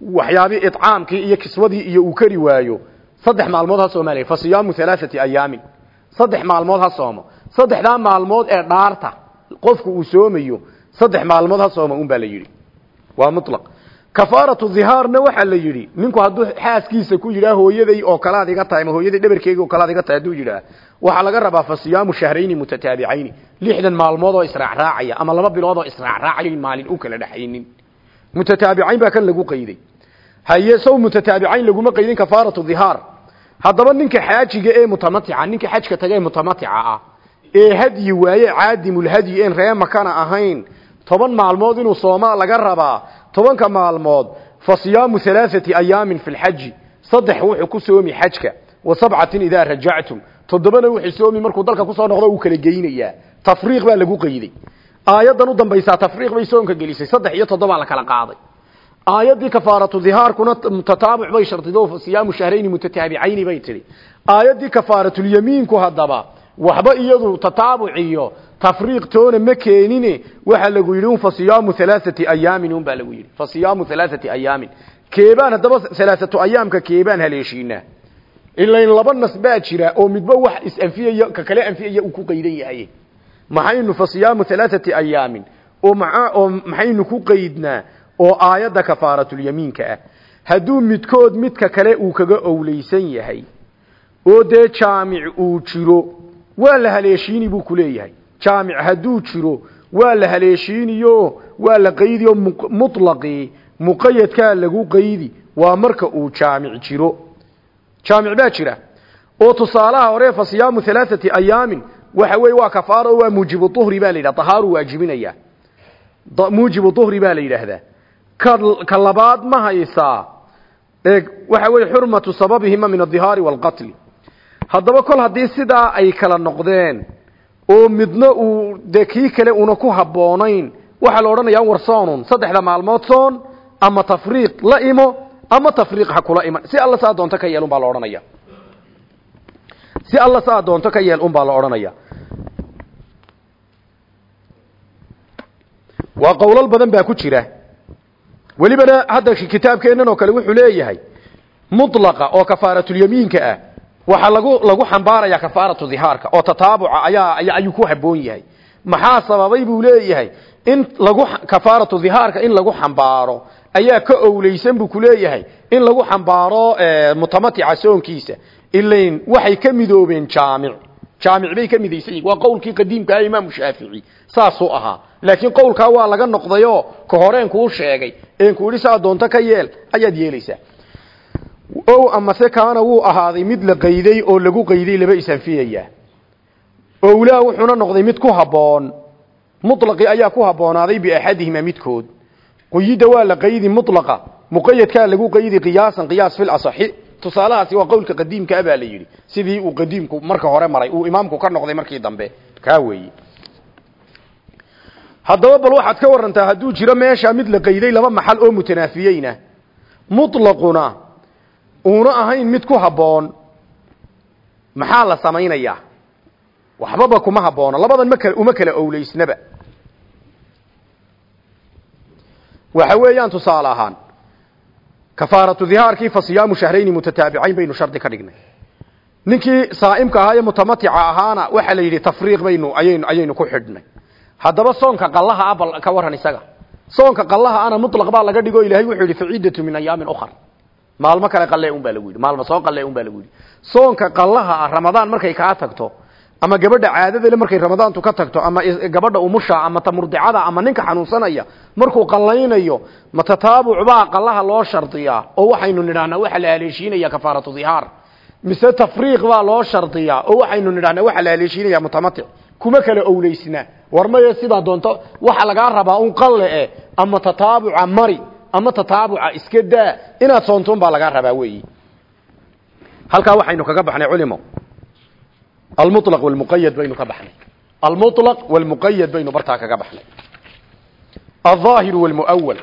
waxyaabii icaamkii iyo kiswadii iyo uu kari waayo saddex maalmood ha soomaalya fa siyaamu alaaati saddex maalmood ha soomo. Saddexdaa maalmood ee dhaarta qofku uu soomayo saddex maalmood ha sooma un baa la yidhi. Waa mutlaq. Kafaaratu dhihaarna waxaa la yidhi ninku hadduu xaaskiisa ku yidhaah hooyaday oo kalaad iga tahay hooyaday dhabarkeegi oo kalaad iga tahay hadduu yidhaah laga rabaa fa siyaamu shahrayni lixdan maalmood oo israacraacaya ama laba bilood oo israacraacaya maalin u kala dhexaynin. Mutataabicayn baa kan lagu qayday haye sow mutataabicayn laguma qaydin kafaaratu dhihaar haddaba ninka xaajiga ee mutamatica ninka xajka taga ee mutamatica ah ee hadyi waaye caadimulhadyi een ree makana ahayn toban maalmood inuu soomaa laga rabaa tobanka maalmood fa siyaamu alaaati ayaamin fi lxaji saddex wuxuu ku soomi xajka wa sabcatin idaa rajactum toddobana wuxuu soomi markuu dalka ku soo noqdo uu kala geynayaa. Tafriiq baa lagu qayday. Aayaddan u dambaysaa tafriiq bay soonka gelisay saddex iyo toddobaa la kala qaaday aayaddii kafaaratu dhihaarkuna mutataabic bay shardido siyaamu shahrayni mutataabicayni bay tidhi. Aayaddii kafaaratulyamiinku haddaba waxba iyadu tataabuc iyo tafriiq toona ma keenine waxaa lagu yidhi un fa siyaamu halaathati ayaamin un baa lagu yidhi. Fa siyaamu halaathati ayaamin. Keebaan haddaba halaathatu ayaamka keebaan haleeshiinaa ilain laba nas baa jira oo midba wax is-anfiyaya ka kale anfiyaya uu ku qaydan yahay. Maxaynu fa siyaamu halaathati ayaamin. Oo maa oo maxaynu ku qaydnaa oo aayadda kafaaratulyamiinka ah. Hadduu midkood midka kale uu kaga owleysan yahay oo dee jaamic uu jiro waa la haleeshiini ku leeyahay. Jaamic hadduu jiro waa la haleeshiiniyo waa la qaydiyo mutlaqii muqayadkaa lagu qaydi waa marka uu jaamic jiro. Jaamic baa jira. Oo tusaalaha hore fa siyaamu ayaamin waxa weeye waa kafaaro waa muujibu duhri baa la yidhaha tahaaru waajibinaya. Muujibu duhri baa la yidhaahdaa ka labaad ma haysaa ee waxa weeye xurmatu sababihima min adhihaari waalqatli haddaba kol haddii sidaa ay kala noqdeen oo midna uu dee kii kale una ku habboonayn waxaa la odhanayaa war soonun. Saddexda maalmood soon ama tafriiq la imo ama tafriiq ha kula iman. Si alla saa doonto ka yeel unbaa la odhanaya si alla saa doonto ka yeel unbaa la odhanaya waa qowlal badan baa ku jira welibana hadda kitaabkeennan oo kale wuxuu leeyahay mutlaqa oo kafaaratulyamiinka ah. Waxaa lagu lagu xambaarayaa kafaaratu dhihaarka oo tataabuca ayaa ayuu ku haboon yahay. Maxaa sababay buu leeyahay? In lagu kafaaratu dhihaarka in lagu xambaaro ayaa ka owleysan buu ku leeyahay. In lagu xambaaro mutamatica soonkiisa. Ilain waxay ka midoobeen jaamic jaamic bay ka midaysan yihiin waa qowlkii qadiimka ah imaamu shaafici. Saasuu ahaa. Laakiin qowlkaa waa laga noqdayoo ka horeen kuu sheegay. Een ku idhi saa doonto ka yeel ayaad yeelaysaa. Ow amase kaana wuu ahaaday mid la qayday oo lagu qayday laba isanfiyayaa owlaa wuxuuna noqday mid ku habboon. Mutlaqi ayaa ku habboonaaday biaxadihima midkood. Quyida waa la qaydi mutlaqa. Muqayadkaa lagu qaydi qiyaasan qiyaas fil asaxi tusaalahaasi waa qowlka qadiimka ah baa la yidhi. Sidii uu qadiimku marka hore maray uu imaamku ka noqday markii dambe. Kaa weeye. Haddaba bal waxaad ka warantaa hadduu jiro meesha mid la qayday laba maxal oo mutanaafiyeyna mutlaquna uuna ahayn mid ku habboon maxaa la samaynayaa? Waxbaba kuma habboona. Labadan ma kala uma kala owleysnaba waxa weeyaan tusaale ahaan kafaaratu dhihaarkii fa siyaamu shahrayni mutataabicayn baynu shardi ka dhignay. Ninkii saa'imka ahaa ee mutamatica ahaana waxaa la yidhi tafriiq baynu ayaynu ayaynu ku xidhnay. Haddaba soonka qallaha ah bal ka waran isaga. Soonka qallaha ana mutlaq baa laga dhigo ilaahay wuxuu yidhi faciidatu min ayaamin ukhar maalmo kale qalle un baa lagu yidhi maalmo soo qalle un baa lagu yidhi. Soonka qallaha ah ramadaan markay kaa tagto ama gabadha caadadale markay ramadaantu ka tagto ama gabadha umusha ama tamurdicada ama ninka xanuunsanaya markuu qallaynayo ma tataabuc baa qallaha loo shardiyaa? Oo waxaynu nidhahnaa waxa la haleeshiinaya kafaaratu dhihaar mise tafriiq baa loo shardiyaa? Oo waxaynu nidhahnaa waxa la haleeshiinaya mutamatic kuma kala owleysna war sidaa doonto waxa lagaa rabaa un qalle eh ama tataabuca mari ama tataabuca iska daa inaad soontoon baa lagaa rabaa weeyi. Halkaa waxaynu kaga baxnay culimo almuطlaq walmuqayad baynu ka baxnay almuطlaq walmuqayad baynu bartaa kaga baxnay alظaahiru walmuawal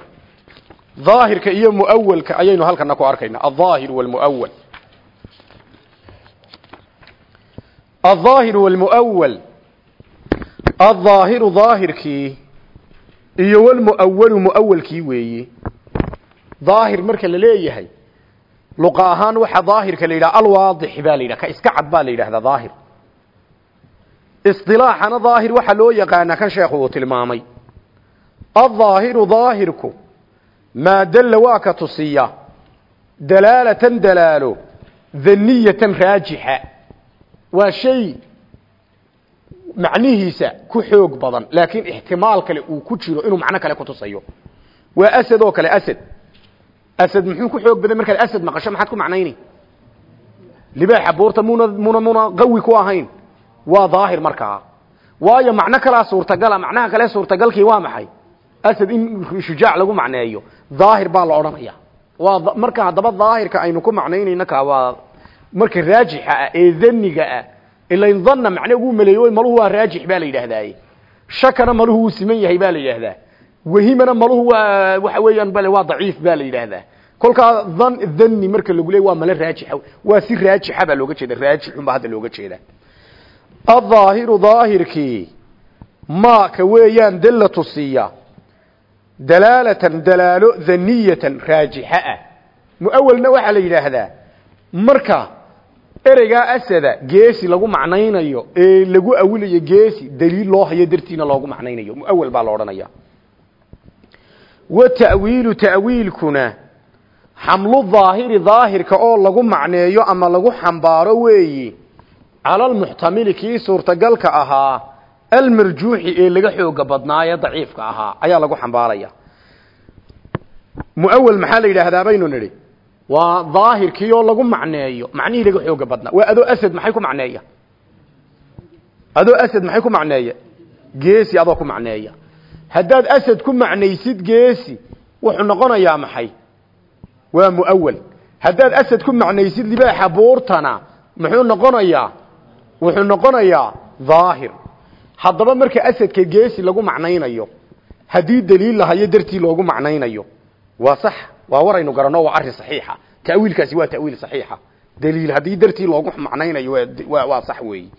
daahirka iyo muawalka ayaynu halkana ku arkayna alظaahiru walmuawal alظaahiru walmuawal alظaahiru daahirkii iyo walmuawalu muawalkii weeye daahir marka la leeyahay luqa ahaan waxa daahirka la yidhaha alwaadix baa la yidhaha ka iska cad baa la yidhahdaa daahir isilaaxana daahir waxaa loo yaqaanaa kan sheekhu uu tilmaamay. Aldaahiru daahirku maa dalla waa ka tusiya dalaalatan dalaalo daniyatan raajixa. Waa shay macnihiisa ku xoog badan laakiin ixtimaal kale uu ku jiro inuu macno kale kutusayo waa asad oo kale asad. Asad muxuu ku xoog badan markaad asad maqasho maxaad ku macnayni? Libaaxa buurta muna muna muna qawi ku ahayn waa daahir markaa waayo macno kalaa suurtagala macnaha kale suurtagalkii waa maxay? Asad in shujaac lagu macneeyo. Daahir baa la odhanaya waa marka haddaba daahirka aynu ku macnaynayna ka waa marka raajixa ah ee daniga ah. Ilain dhanna macne ugu maleeyo maluhu waa raajix baa la yidhaahdaa shakana maluhu wuu siman yahay baa la yidhaahdaa wahimana maluhu waa waxa weeyaan bale waa daciif baa la yidhaahdaa kolkaa dhan dhanni marka lagu leey waa male raajixa waa si raajixa baa looga jeeda raajixun baa hadda looga jeedaa adaahiru daahirkii maaka weeyaan dalla tusiya dalaalatan dalaalo dhaniyatan raajixa ah muawalna waxaa la yidhaahdaa marka ereygaa asada geesi lagu macnaynayo ee lagu awilayo geesi daliil loo hayo dartiina loogu macnaynayo muawal baa la odhanaya wa ta'wiilu ta'wiilkuna xamlu daahiri daahirka oo lagu macneeyo ama lagu xambaaro weeyi cala almuxtamili kii suurtagalka ahaa almarjuuxi ee laga xooga badnaaye daciifka ahaa ayaa lagu xambaaraya muawal maxaa la yidhaahdaa baynu nidhi? Waa daahirkii oo lagu macneeyo. Macnihii laga xooga badnaa. Waa adoo asad maxay ku macneeya? Adoo asad maxay ku macneeya? Geesi adoo ku macneeya. Haddaad asad ku macnaysid geesi wuxuu noqonayaa maxay? Waa muawal haddaad asad ku macnaysid libaaxa buurtana muxuu noqonayaa wuxuu noqonayaa daahir haddaba marka asadka geesi lagu macnaynayo haddii daliil lahayo dartii loogu macnaynayo waa sax waa waraynu garanno waa arrin saxiixa. Ta'wiilkaasi waa ta'wiil saxiixa. Daliil haddii dartii loogu macnaynayo waa waa sax weeyi.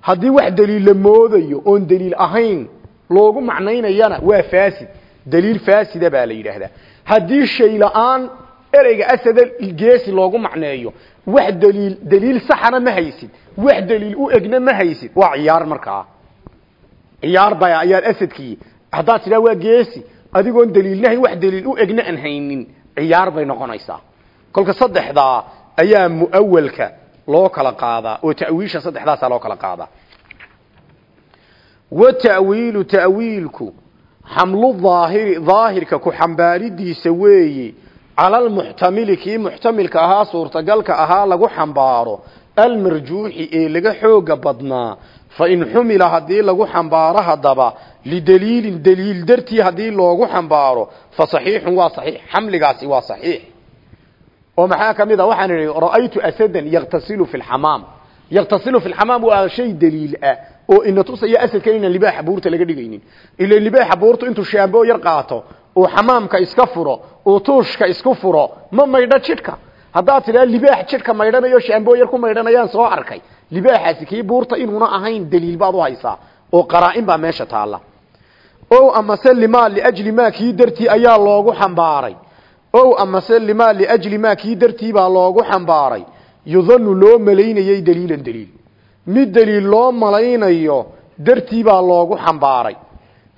Haddii wax daliil la moodayo oon daliil ahayn loogu macnaynayana waa faasid. Daliil faasida baa la yidhaahdaa. Haddii shay la'aan ereyga asada geesi loogu macneeyo wax daliil daliil saxana ma haysid wax daliil u egna ma haysid. Waa ciyaar markaa ciyaar baya ayaad asadkii. Haddaad tidhaa waa geesi adigoon daliilnahayn wax daliil u egna aan haynin. Ciyaar bay noqonaysaa. Kolka saddexdaa ayaa muawalka loo kala qaadaa oo ta'wiisha saddexdaasaa loo kala qaadaa. Wa ta'wiilu ta'wiilku xamlu daahiri daahirka ku xambaaridiisa weeye cala almuxtamili kii muxtamilka ahaa suurtagalka ahaa lagu xambaaro almarjuuxi ee laga xooga badnaa fa in xumila haddii lagu xambaaro haddaba lidaliilin daliil dartii haddii loogu xambaaro fa saxiixun waa saxiix xamligaasi waa saxiix. oo maxaa ka mid a? Waxaan idhi ra'aytu asadan yaktasilu fi lxamaam yaktasilu fi lxamaam waa shay daliil ah oo ina tusaya asadkan inaan libaaxa buurta laga dhigaynin. Ila libaaxa buurtu intuu shaamboo yar qaato uu xamaamka iska furo jidhka haddaad tidhaa libaax jidhka maydhanayo shaamboo yar ku maydhanayaan soo arkay. Libaaxaasi kii buurta inuuna ahayn daliil baad u haysaa oo qaraa-in baa meesha taalla. O amase limaa liajli maa kii dartii ayaa loogu xambaaray. O amase limaa liajli maa kii dartii baa loogu xambaaray. Yudanu loo malaynayey daliilan daliil. Mid daliil loo malaynayo dartii baa loogu xambaaray.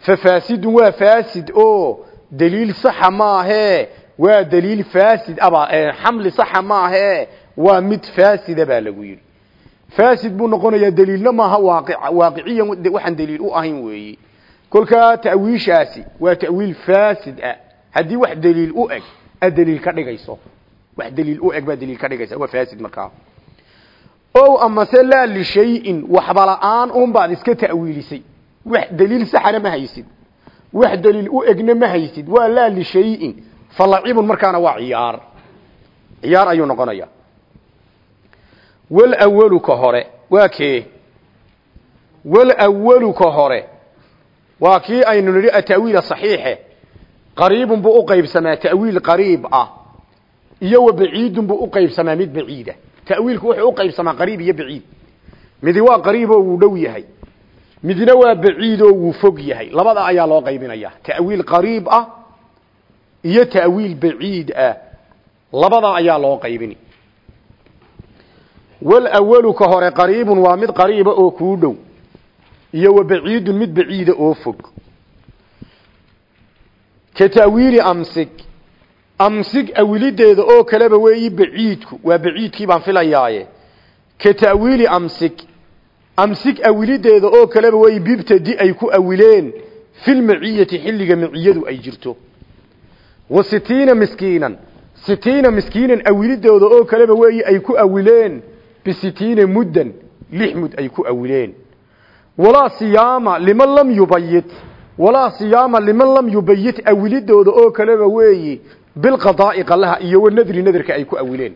Fa faasidun waa faasid o daliil saxa maahee waa daliil faasid aba xamli saxa maahee waa mid faasida baa lagu yidhi. Faasid buu noqonayaa daliilna maaha waaqic waaqiciyan waxaan daliil u ahayn weeye kolkaa ta'wiishaasi waa ta'wiil faasid ah. Haddii wax daliil u eg a daliil ka dhigayso. Wax daliil u eg baa daliil ka dhigaysa waa faasid markaa o amase laa lishayin waxba la'aan un baad iska ta'wiilisay. Wax daliil saxana ma haysid. Wax daliil u egna ma haysid. Waa laa lishayin falacibun markaana waa ciyaar. Ciyaar ayuu noqonaya walawalu ka hore waa kee? Walawalu ka hore waa kii aynu nidhi atawiil saxiixe. Qariibun buu u qaybsamaa ta'wiil qariib ah. Iyo wa baciidun buu u qaybsamaa mid baciida. Ta'wiilku wuxuu u qaybsamaa qariib iyo baciid. Midi waa qariib oo wuu dhow yahay. Midna waa baciid oo wuu fog yahay. Labada ayaa loo qaybinaya ta'wiil qariib ah iyo ta'wiil baciid ah labada ayaa loo qaybini. Walawalu ka hore qariibun waa mid qariiba oo kuu dhow iyo wa baciidun mid baciida oo fog. Ka ta'wiili amsig amsig awilideeda oo kaleba weeyi baciidku waa baciidkii baan filayaaye. Ka ta'wiili amsig amsig awilideeda oo kaleba weeyi bibtadi ay ku awileen filmaciyati xilliga maciyadu ay jirto wa sitiina miskiinan. Sitiina miskiinan awilideeda oo kaleba weeyi ay ku awileen bisitiina muddan. Lix mud ay ku awileen. Walaa siyaama liman lam yubayit. Walaa siyaama liman lam yubayit awilidooda oo kaleba weeyi bilqadaa'i qalaha iyo wanadri nadarka ay ku awileen.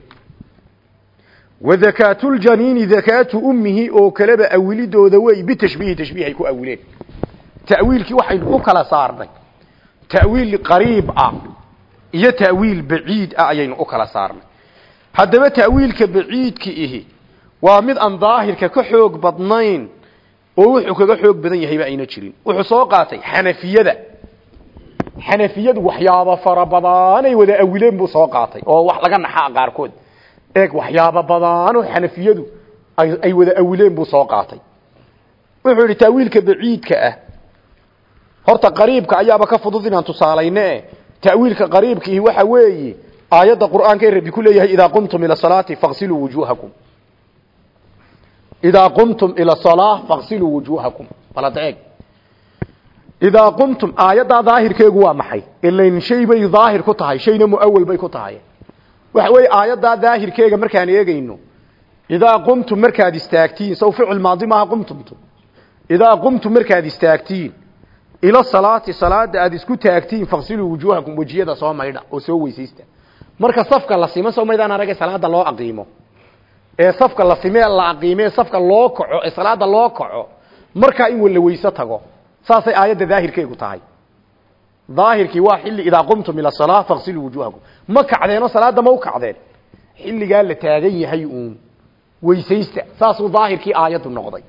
Wadakaatuljaniini dakaatu ummihi oo kaleba awilidooda wey bitashbiihi tashbiih ay ku awileen. Ta'wiilkii waxaynu u kala saarnay. Ta'wiil qariib ah iyo ta'wiil baciid ah ayaynu u kala saarnay. Haddaba ta'wiilka baciidka ihi waa mid aan daahirka ka xoog badnayn oo wuxuu kaga xoog badan yahayba ayna jirin. Wuxuu soo qaatay xanafiyada. Xanafiyadu waxyaabo fara badanay wada awileen buu soo qaatay oo wax laga naxaa qaarkood. Eeg waxyaabo badanoo xanafiyadu ay wada awileen buu soo qaatay. Wuxuu yidhi ta'wiilka baciidka ah horta qariibka ayaaba ka fudud inaan tusaalayne ta'wiilka qariibkiihi waxa weeye aayadda qur'aanka ee rabbi ku leeyahay idaa qumtum ila salaati faqsiluu wujuuhakum. Idaa qumtum ila salaa faqsiluu wujuuhakum. Balada eeg. Idaa qumtum aayaddaa daahirkeegu waa maxay? Ilayn shay bay daahir ku tahay shayna muawal bay ku tahay. Waxa weeye aayaddaa daahirkeega markaan eegayno idaa qumtum markaad istaagtiin. Saw ficil maadi maaha qumtumtu. Idaa qumtum markaad istaagtiin ila salaati salaada aad isku taagtiin faqsiluu wujuuhakum wejiyada soo maydha oo soo weysaysta. Marka safka la simo soo maydaan aragay salaada loo aqiimo. Ee safka la simee la aqiimee safka loo kaco ee salaada loo kaco markaa in wala weyse tago. Saasay aayadda daahirkeegu tahay. Daahirkii waa xilli idaa qumtum ila salaa faqsiluu wujuuhakum. Ma kacdeenoo salaada ma u kacdeen? Xilligaa la taagan yahay uun. Weysaysta. Saasuu daahirkii aayaddu noqday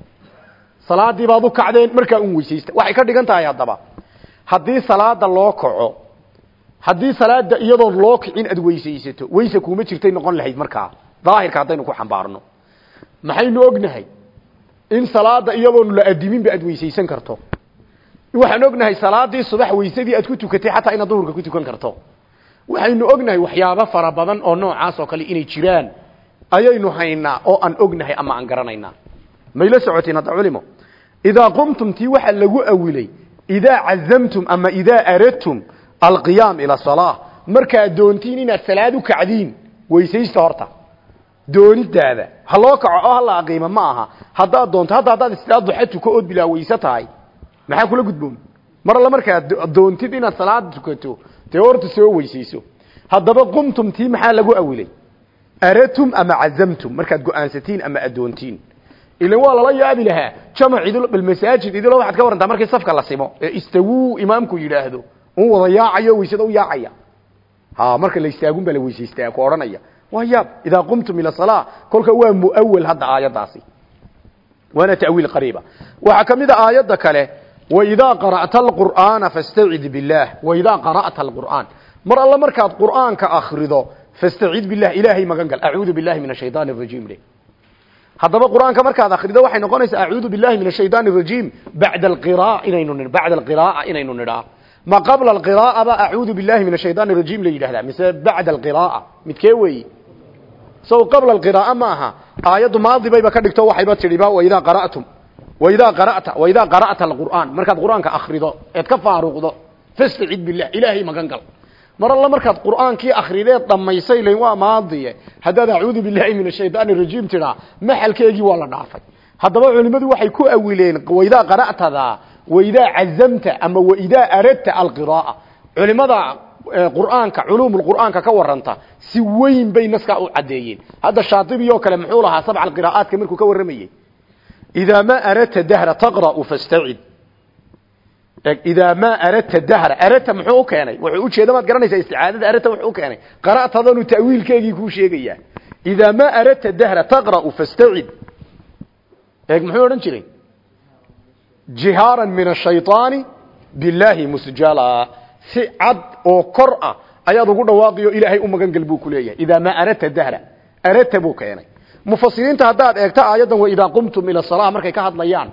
salaadii baad u kacdeen markaa un weysaysta waxay ka dhigan tahay haddaba. Haddii salaada loo kaco haddii salaada iyadoon loo kicin aad weysaysato weyse kuuma jirtay noqon lahayd markaa. Daahirka haddaynu ku xambaarno. Maxaynu ognahay in salaada iyadoon la adiminba aad weysaysan karto? Waxaan ognahay salaadii subax weysadii aad ku tukatay xataa inaad duhurka ku tukan karto. Waxaynu ognahay waxyaabo fara badan oo noocaas oo kale inay jiraan. Ayaynu haynaa oo aan ognahay ama aan garanaynaa mayla socotiin hadda culimo. Idaa qumtum tii waxaa lagu awilay idaa cazamtum ama idaa aradtum alqiyaam ila salaa markaad doontiin inaad salaad u kacdiin weysaysta horta. Doonidaada ha loo kaco oo hala aqiima ma aha. Haddaad doonto hadda haddaad istaa duxa tuko ood bilaa weyse tahay. Maxaa kula gudboon? Mar alla markaad doontid inaad salaad tukato dee horta soo weysayso. Haddaba qumtum tii maxaa lagu awilay? Aratum ama cazamtum? Markaad go'aansatiin ama adoontiin ilan waa lala yaabi lahaa jamac idil bilmasaajid idilo waxaad ka warantaa markii safka la simo ee istawuu imaamku yidhaahdo un wada yaacayo weysada u yaacaya. Ha marka la istaagun baa la weysaystaa ku odhanaya. Waa yaab idaa qumtum ila salaa kolka waa muawal hadda aayaddaasi. Waana ta'wiil qariiba. Waxaa ka mid a aayadda kale waidaa qara'ta alqur'aana fastacid billaah waidaa qara'ta alqur'aan. Mar alla markaad qur'aanka akrido fastacid billah ilaahay magan gal. Acuudu billahi min ashaytaan arajiim dhe haddaba qur'aanka markaad akrido waxay noqonaysaa acuudu billahi min ashaytaan arajiim bacda alqira'a inaynu bacda alqira'a inaynu nidhaa ma qabla alqira'a ba acuudu billahi min ashaytaan arajiim la yidhahdaa. Mise bacda alqira'a midkee weeyi sow qabla alqira'a ma aha. Aayaddu maadi bayba ka dhigto waxayba tidhiba waidaa qara'tum waidaa qara'ta waidaa qara'ta alqur'aan. Markaad qur'aanka eed ka faaruqdo fastacid billah ilaahay magan mar alla markaad qur'aankii akrideed dhammaysay layn waa maadiye haddaad acuudu billahi min ashaytaan arajiim tidhaa maxalkeegii waa la dhaafay. Haddaba culimmadu waxay ku awileen waidaa qara'tada waidaa cazamta ama waidaa aradta alqira'a culimada qur'aanka culuumulqur'aanka ka waranta si weyn bay naskaa u caddeeyeen. Hadda shaatibi oo kale muxuu lahaa sabca alqiraa'aadka markuu ka warramayey idaa ma aradta dahra taqra'u fastacid idaa ma aradta dahra. Aradta muxuu u keenay. Wuxuu ujeeda maad garanaysaa isticaadada aradta wuxuu u keenay. Qara'tadanu ta'wiilkeegii kuu sheegayaa. Idaa ma aradta dahra taqra'u fastacid eeg muxuu odhan jiray? Jihaaran min ashayطaani billahi musjala. Si cad oo kor ah ayaad ugu dhawaaqiyo ilaahay u magan gal buu ku leeyahay. Idaa ma aradta dahra. Aradta buu keenay. Mufasiriinta haddaad eegto aayaddan wa idaa qumtum ila salaa markay ka hadlayaan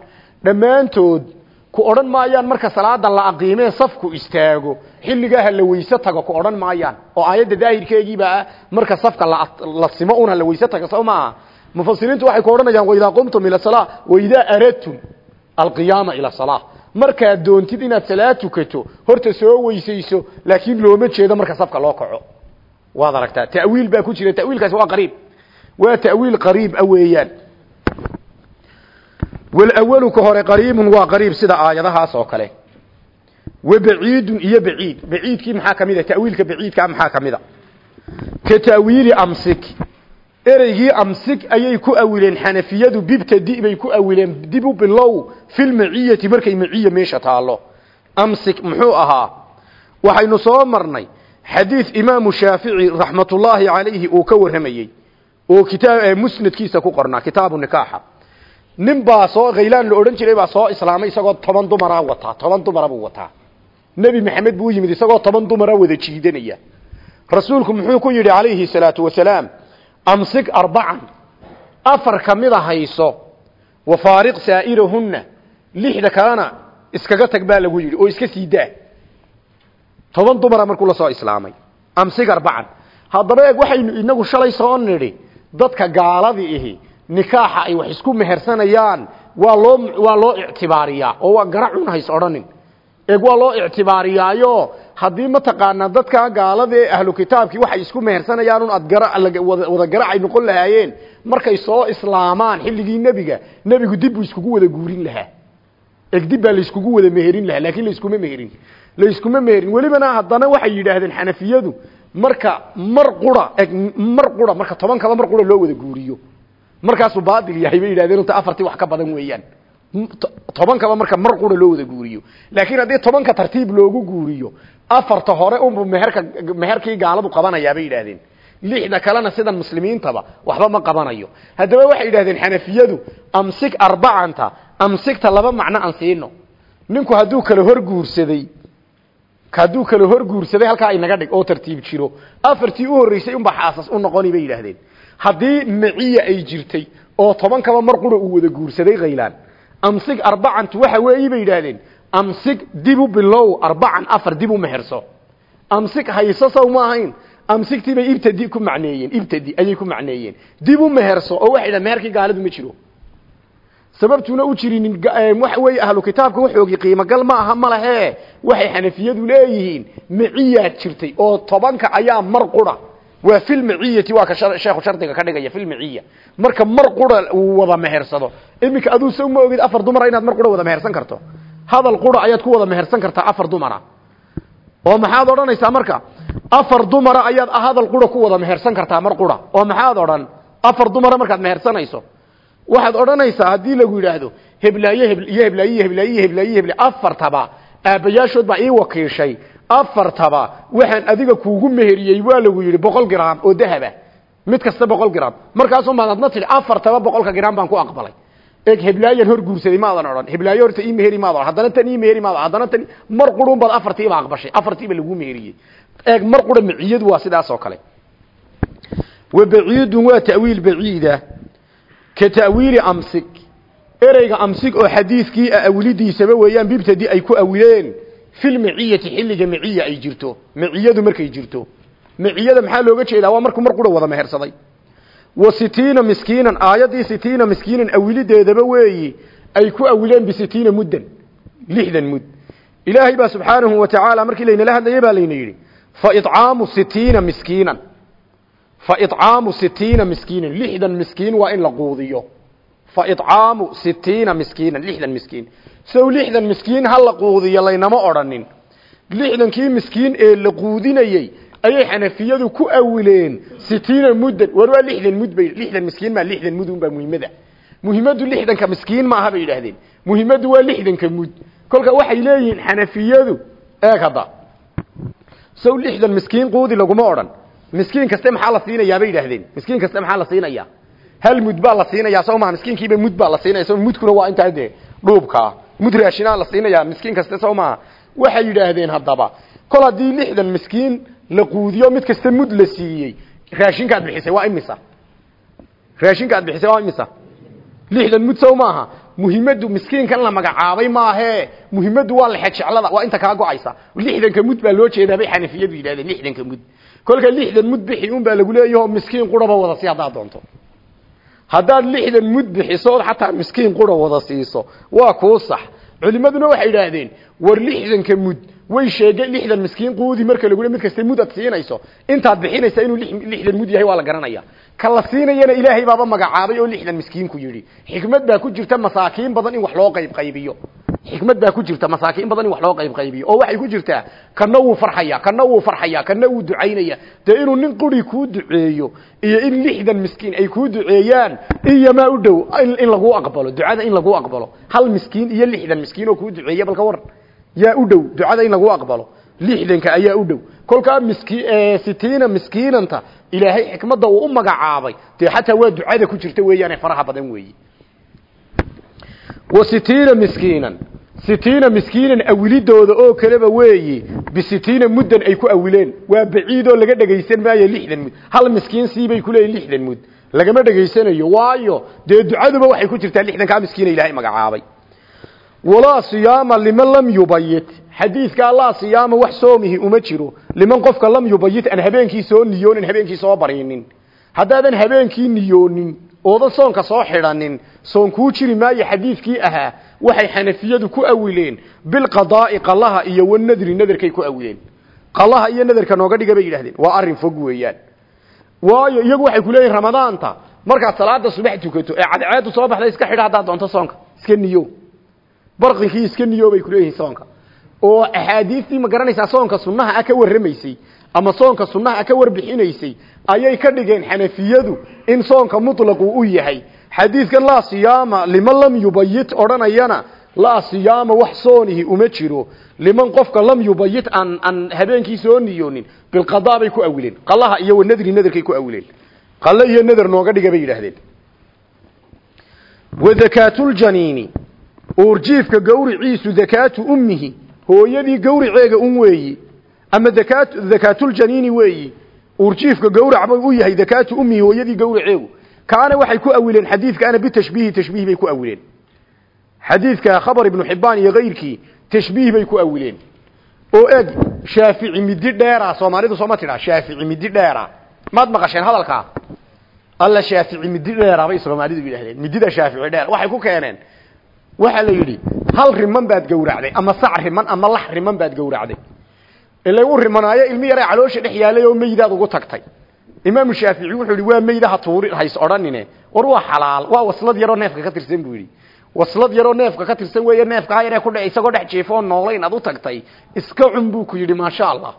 dhammaantood ku odhan maayaan marka salaada la aqiimee safku istaago xilligaaha la weyse tago ku odhan maayaan. Oo aayadda daahirkeegiibaa marka safka la simo un ha la weyse tago soo maaha? Mufasiriintu waxay ku odhanayaan waidaa qumtum ila salaa waidaa aradtum alqiyaama ila salaa markaad doontid inaad salaad tukato horta soo weysayso laakiin looma jeedo marka safka loo kaco. Waad aragtaa ta'wiil baa ku jira ta'wiilkaasi waa qariib. Waa ta'wiil qariib a weeyaan walawalu ka hore qariibun waa qariib sida aayadahaas oo kale. Wa baciidun iyo baciid. Baciidkii maxaa ka mid a ta'wiilka baciidkaa maxaa ka ka ta'wiili amsik. Ereygii amsik ayay ku awileen xanafiyadu bibtadi bay ku awileen dib u bilow filmaciyati markay maciya meesha taallo. Amsik muxuu ahaa. Waxaynu soo marnay xadiid imaamu shaafici raxmatullaahi calayhi uu ka warramayey oo kitaab musnadkiisa ku qornaa kitaabu nikaaxa nin baa soo khaylaan la odhan jiray baa soo islaamay isagoo toban dumara wataa toban dumara buu wataa. Nebi maxamed buu yimid isagoo toban dumara wada jiidanaya. Rasuulku muxuu ku yidhi calayhi salaatu wasalaam amsik arbacan afar ka mida hayso wafaariq saa'irahunna lixda kalena iskaga tag baa lagu yidhi oo iska sii daa. Toban dumara la soo islaamay. Amsik arbacan haddaba eeg waxaynu inagu shalay soo nidhi dadka gaaladii ihi nikaaxa ay wax isku mehersanayaan waa loo waa loo ictibaariyaa oo waa garacun hays odhanin. Eeg waa loo ictibaariyaayo haddii mataqaanaa dadkaa gaalada ee ahlu kitaabkii waxay isku mehersanayaan un aad gara wada garacay noqon lahaayeen markay soo islaamaan xilligii nebiga nebigu dib buu iskugu wada guurin lahaa. Eg dib baa layskugu wada meherin lahaa laakiin layskuma meherin. Layskuma meherin. Welibana haddana waxay yidhaahdeen xanafiyadu marka mar qura mar qura marka tobankaba mar qura loo wada guuriyo markaasuu baatil yahay bay yidhahdeen unta afartii wax ka badan weeyaan. Tobankaba marka mar qura loo wada guuriyo. Laakiin haddii tobanka tartiib loogu guuriyo afarta hore unbu meherka meherkii gaaladu qabanayaa bay yidhaahdeen lixda kalena sidan muslimiintaba waxba ma qabanayo. Haddaba waxay yidhahdeen xanafiyadu amsik arbacanta amsigta laba macno aan siino. Ninku hadduu kala hor guursaday hadduu kala hor guursaday halkaa inaga dhig oo tartiib jiro. Afartii u horreysay unba xaasas u noqoni bay yidhaahdeen haddii maciya ay jirtay oo tobankaba mar qura uu wada guursaday khaylaan amsig arbacantu waxa weeyi bay yidhaahdeen amsig dib u bilow arbacan afar dib u meherso. Amsig hayso saw ma ahayn ibtadi ku macneeyeen ibtadi ayay ku macneeyeen. Dib u oo waxay yidhahdeen meherkii gaalidu ma jiro. Sababtuna u jirinin waxa weeye ahlu kitaabka waxoogi qiimo gal ma aha ma waxay xanafiyadu leeyihiin maciyaad jirtay oo tobanka ayaa mar qura waa fi lmaciyati waa ka sheekhu shardiga ka dhigaya fi lmaciya marka mar qura wada mehersado. Iminka aduu sa uma ogid afar dumara inaad mar qura wada mehersan karto. Hadal qura ayaad ku wada mehersan kartaa afar dumara. Oo maxaad odhanaysaa marka afar dumara ayaad hadal qura ku wada mehersan kartaa mar qura. Oo maxaad odhan afar dumara markaad mehersanayso. Waxaad odhanaysaa haddii lagu yidhaahdo heblaaye iyo heblaaye heblaaye heblaaye hebla afartaba aabbayaashood baa ii wakiishay afartaba waxaan adiga kuugu meheriyey waa lagu yidhi boqol gram oo dahaba mid kasta boqol gram markaasuu maad adna tidhi afartaba boqolka gram baan ku aqbalay. Eeg heblaayan hor guursaday maadan odhan heblaayo horta ii meheri maad odhan haddana tan ii meheri maad haddana tan mar qurun baad afartiiba aqbashay. Afartiiba lagu meheriyey. Eeg mar qura maciyadu waa sidaas oo kale. Wa baciidun waa ta'wiil baciida. Ka ta'wiili amsig. Ereyga amsig oo xadiidkii awilidiisaba weeyaan bibtadi ay ku awileen fil maciyati xilliga maciya ay jirto maciyadu markay jirto maciyada maxaa looga jeedaa waa markuu mar qura wada mehersaday wa sitiina miskiinan aayaddii sitiina miskiinan awilideedaba weeyi ay ku awileen bisitiina muddan lixdan mud ilaahay baa subxaanahu wa tacaala markii laynala hadlayay baa layna yidhi fa icaamu sitiina miskiinan fa icaamu sitiina miskiinan lixdan miskiin waa in la quudiyo fa icaamu sitiina miskiinan lixdan miskiin. Sow lixdan miskiin ha la quudiyo laynama odhanin lixdankii miskiin ee la quudinayey ayay xanafiyadu ku awileen sitiina muddan. War waa lixdan mud bay lixdan miskiin maa lixdan mud unbaa muhimmada muhimmadu lixdanka miskiin maaha bay yidhaahdeen. Muhimmadu waa lixdanka mud. Kolka waxay leeyihiin xanafiyadu eeg hadda. Sow lixdan miskiin quudi laguma odhan. Miskiin kaste maxaa la siinayaa bay yidhaahdeen. Miskiin kaste maxaa la siinayaa hal mud baa la siinayaa soo maa miskiinkiiba mud baa la siinaya so mudkuna waa intaa dee dhuubkaa mud raashinaa la siinayaa miskiin kaste soo maaha waxay yidhaahdeen haddaba kol haddii lixdan miskiin la quudiyo mid kasta mud la siiyey raashinkaad bixisay waa imisa? Raashinkaad bixisay waa imisa? Lixdan mud sow maaha miskiinkan la magacaabay maahee muhimmadu waa lexe jeclada waa inta kaa go'aysa. Lixdanka mud baa loo jeedaa bay xanafiyadu yidhahdeen lixdanka mud. Kolka lixdan mud bixi un baa lagu leeyaho miskiin quraba wada si haddaad doonto haddaad lixdan mud bixisood xataa miskiin qura wada siiso. Waa kuu sax. Culimaduna waxay yidhaahdeen war lixdanka mud. Way sheege lixdan miskiin quudi marka lagu mid kasta mud aad siinayso. Intaad bixinaysa inuu lixdan mud yahay waa la garanaya. Ka la siinayana ilaahay baaba magacaabay oo lixdan miskiinku yidhi. Xikmad baa ku jirta masaakiin badan in wax loo qayb qaybiyo xikmad baa ku jirta masaakiin badan in wax loo qayb qaybiyo oo waxay ku jirtaa kana wuu farxaya kana wuu farxaya kana wuu ducaynaya. Dee inuu nin quri kuu duceeyo iyo in lixdan miskiin ay kuu duceeyaan iyomaa u dhow in laguu aqbalo ducada in laguu aqbalo. Hal miskiin iyo lixdan miskiin oo kuu duceeya balka waran yaa u dhow ducada in laguu aqbalo. Lixdanka ayaa u dhow. Kolkaa miski sitiina miskiinanta ilaahay xikmadda uu u magacaabay. Dee xataa waa ducada ku jirta weeyaane faraha badan weeye wa sitiina miskiinan sitiina miskiinan awilidooda oo kaleba weeyi bisitiina muddan ay ku awileen. Waa baciidoo laga dhegaysan maayo lixdan mud. Hal miskiin siibay ku leeyihiin lixdan mud. Lagama dhegaysanayo. Waayo dee ducaduba waxay ku jirtaa lixdankaa miskiina ilaahay magacaabay. Walaa siyaama liman lam yubayit. Xadiidkaa laa siyaama wax soomihi uma jiro. Liman qofka lam yubayit aan habeenkii soo niyoonin habeenkii soo barinin. Haddaadan habeenkii niyoonin oodan soonka soo xidhanin soon kuu jiri maayo xadiidkii ahaa waxay xanafiyadu ku awileen bilqadaa'i qalaha iyo wanadri nadarkay ku awileen. Qalaha iyo nadarka nooga dhiga bay yidhahdeen waa arrin fog weeyaan. Waayo iyagu waxay ku leeyihiin ramadaanta. Markaad salaada subax tukato ee cadceedu soo baxda iska xidha haddaad doonto soonka. Iska niyo. Barqinkii iska niyo bay ku leeyihiin soonka. Oo axaadiistii ma garanaysaa soonka sunnaha ah ka warramaysay ama soonka sunnaha ah ka warbixinaysay ayay ka dhigeen xanafiyadu in soonka mutlaqu u yahay xadiidkan laa siyaama liman lam yubayit odhanayana laa siyaama wax soonihi uma jiro. Liman qofka lam yubayit aan aan habeenkii soo niyoonin bilqadaa bay ku awileen qalaha iyo wanadri nadarkay ku awileen qale iyo nadar nooga dhiga bay yidhaahdeen. Wadakaatuljaniini uurjiifka gawriciisu dakaatu ummihi hooyadii gawriceega un weeyi. Ama dakaat dakaatuljaniini weeyi uurjiifka gawrac u yahay dakaatu ummihi hooyadii gawraceegu kaana waxay ku awileen xadiidkaana bitashbiihi tashbiih bay ku awileen xadiidka khabar ibnu xibbaan iyo kayrkii tashbiih bay ku awileen oo eg shaafici midi dheera soomaalidu sooma tidhaa shaafici midi dheera. Maad maqasheen hadalkaa alla shaafici midi dheera bay soomaalidu yidhahdeen midida shaafici dheer waxay ku keeneen. Waxaa la yidhi hal riman baad gowracday ama sac riman ama lax riman baad gowracday. Ila u rimanaayo ilmi yare caloosha dhex yaalay oo meydaad ugu tagtay imaamu shaafici wuxuu yidhi waa meydaha tuuri hays odhanine. War waa xalaal waa waslad yaroo neefka ka tirsan buu waslad yaroo neefka ka tirsan weeye neefka ha yaree ku dhe isagoo dhex jiifoo noolayn ad u tagtay iska cun buu ku yidhi maasha allah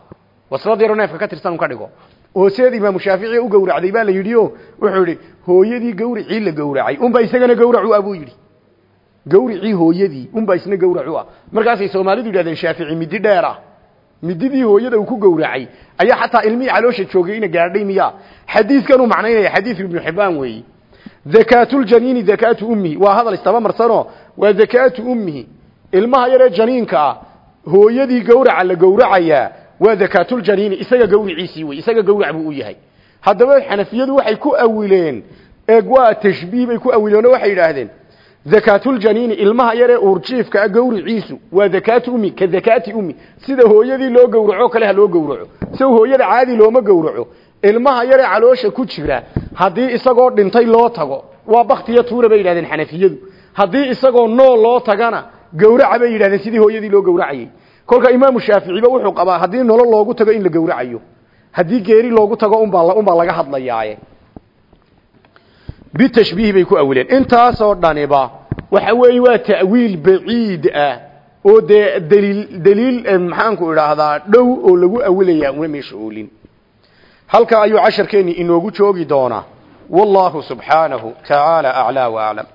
waslad yaroo neefka ka tirsan ka dhigo. Oo seed imaamu shaafici u gowracday baa la yidhi wuxuu yidhi hooyadii gawricii la gowracay unbaa isagana gawracu ah buu yidhi. Gawricii hooyadii unbaa isna gawracu ah. Markaasay soomaalidu yidhahdeen shaafici midi dheer mididii hooyada uu ku gowracay ayaa xataa ilmihii caloosha joogay ina gaadhay miya xadiidkanuu macnaynaya xadiidu ibnu xibbaan weeyi. Dakaatuljaniini dakaatu ummihi waa hadal istaba marsanoo waa dakaatu ummihi ilmaha yaree janiinka ah hooyadii gawraca la gowracayaa waa dakaatuljaniini isaga gawriciisii wey isaga gawrac buu u yahay. Haddaba xanafiyadu waxay ku awileen eeg waa tashbiih bay ku awileen oo waxay yidhaahdeen dakaatuljaniini ilmaha yaree uurjiifka ah gawriciisu waa dakaatu ummi ka dakaati ummi sida hooyadii loo gowraco kale ha loo gowraco. Sida hooyada caadi looma gowraco. Ilmaha yaree caloosha ku jira. Haddii isagoo dhintay loo tago. Waa baktiyo tuura bay yidhahdeen xanafiyadu. Haddii isagoo nool loo tagana gowraca bay yidhahdeen sidii hooyadii loo gowracayay kolka imaamu shaaficiba wuxuu qabaa haddii nolol loogu tago in la gowracayo. Haddii geeri loogu tago unbaa unbaa laga hadlayaaye bitashbiih bay ku awileen intaasoo dhaniba waxa weeye waa ta'wiil baciid ah oo dee daliil daliil maxaanku idhaahdaa dhow oo lagu awilayaa una meesha oolin halka ayuu casharkeeni inoogu joogi doonaa. Wallahu subxaanahu tacaala aclaa wa aclam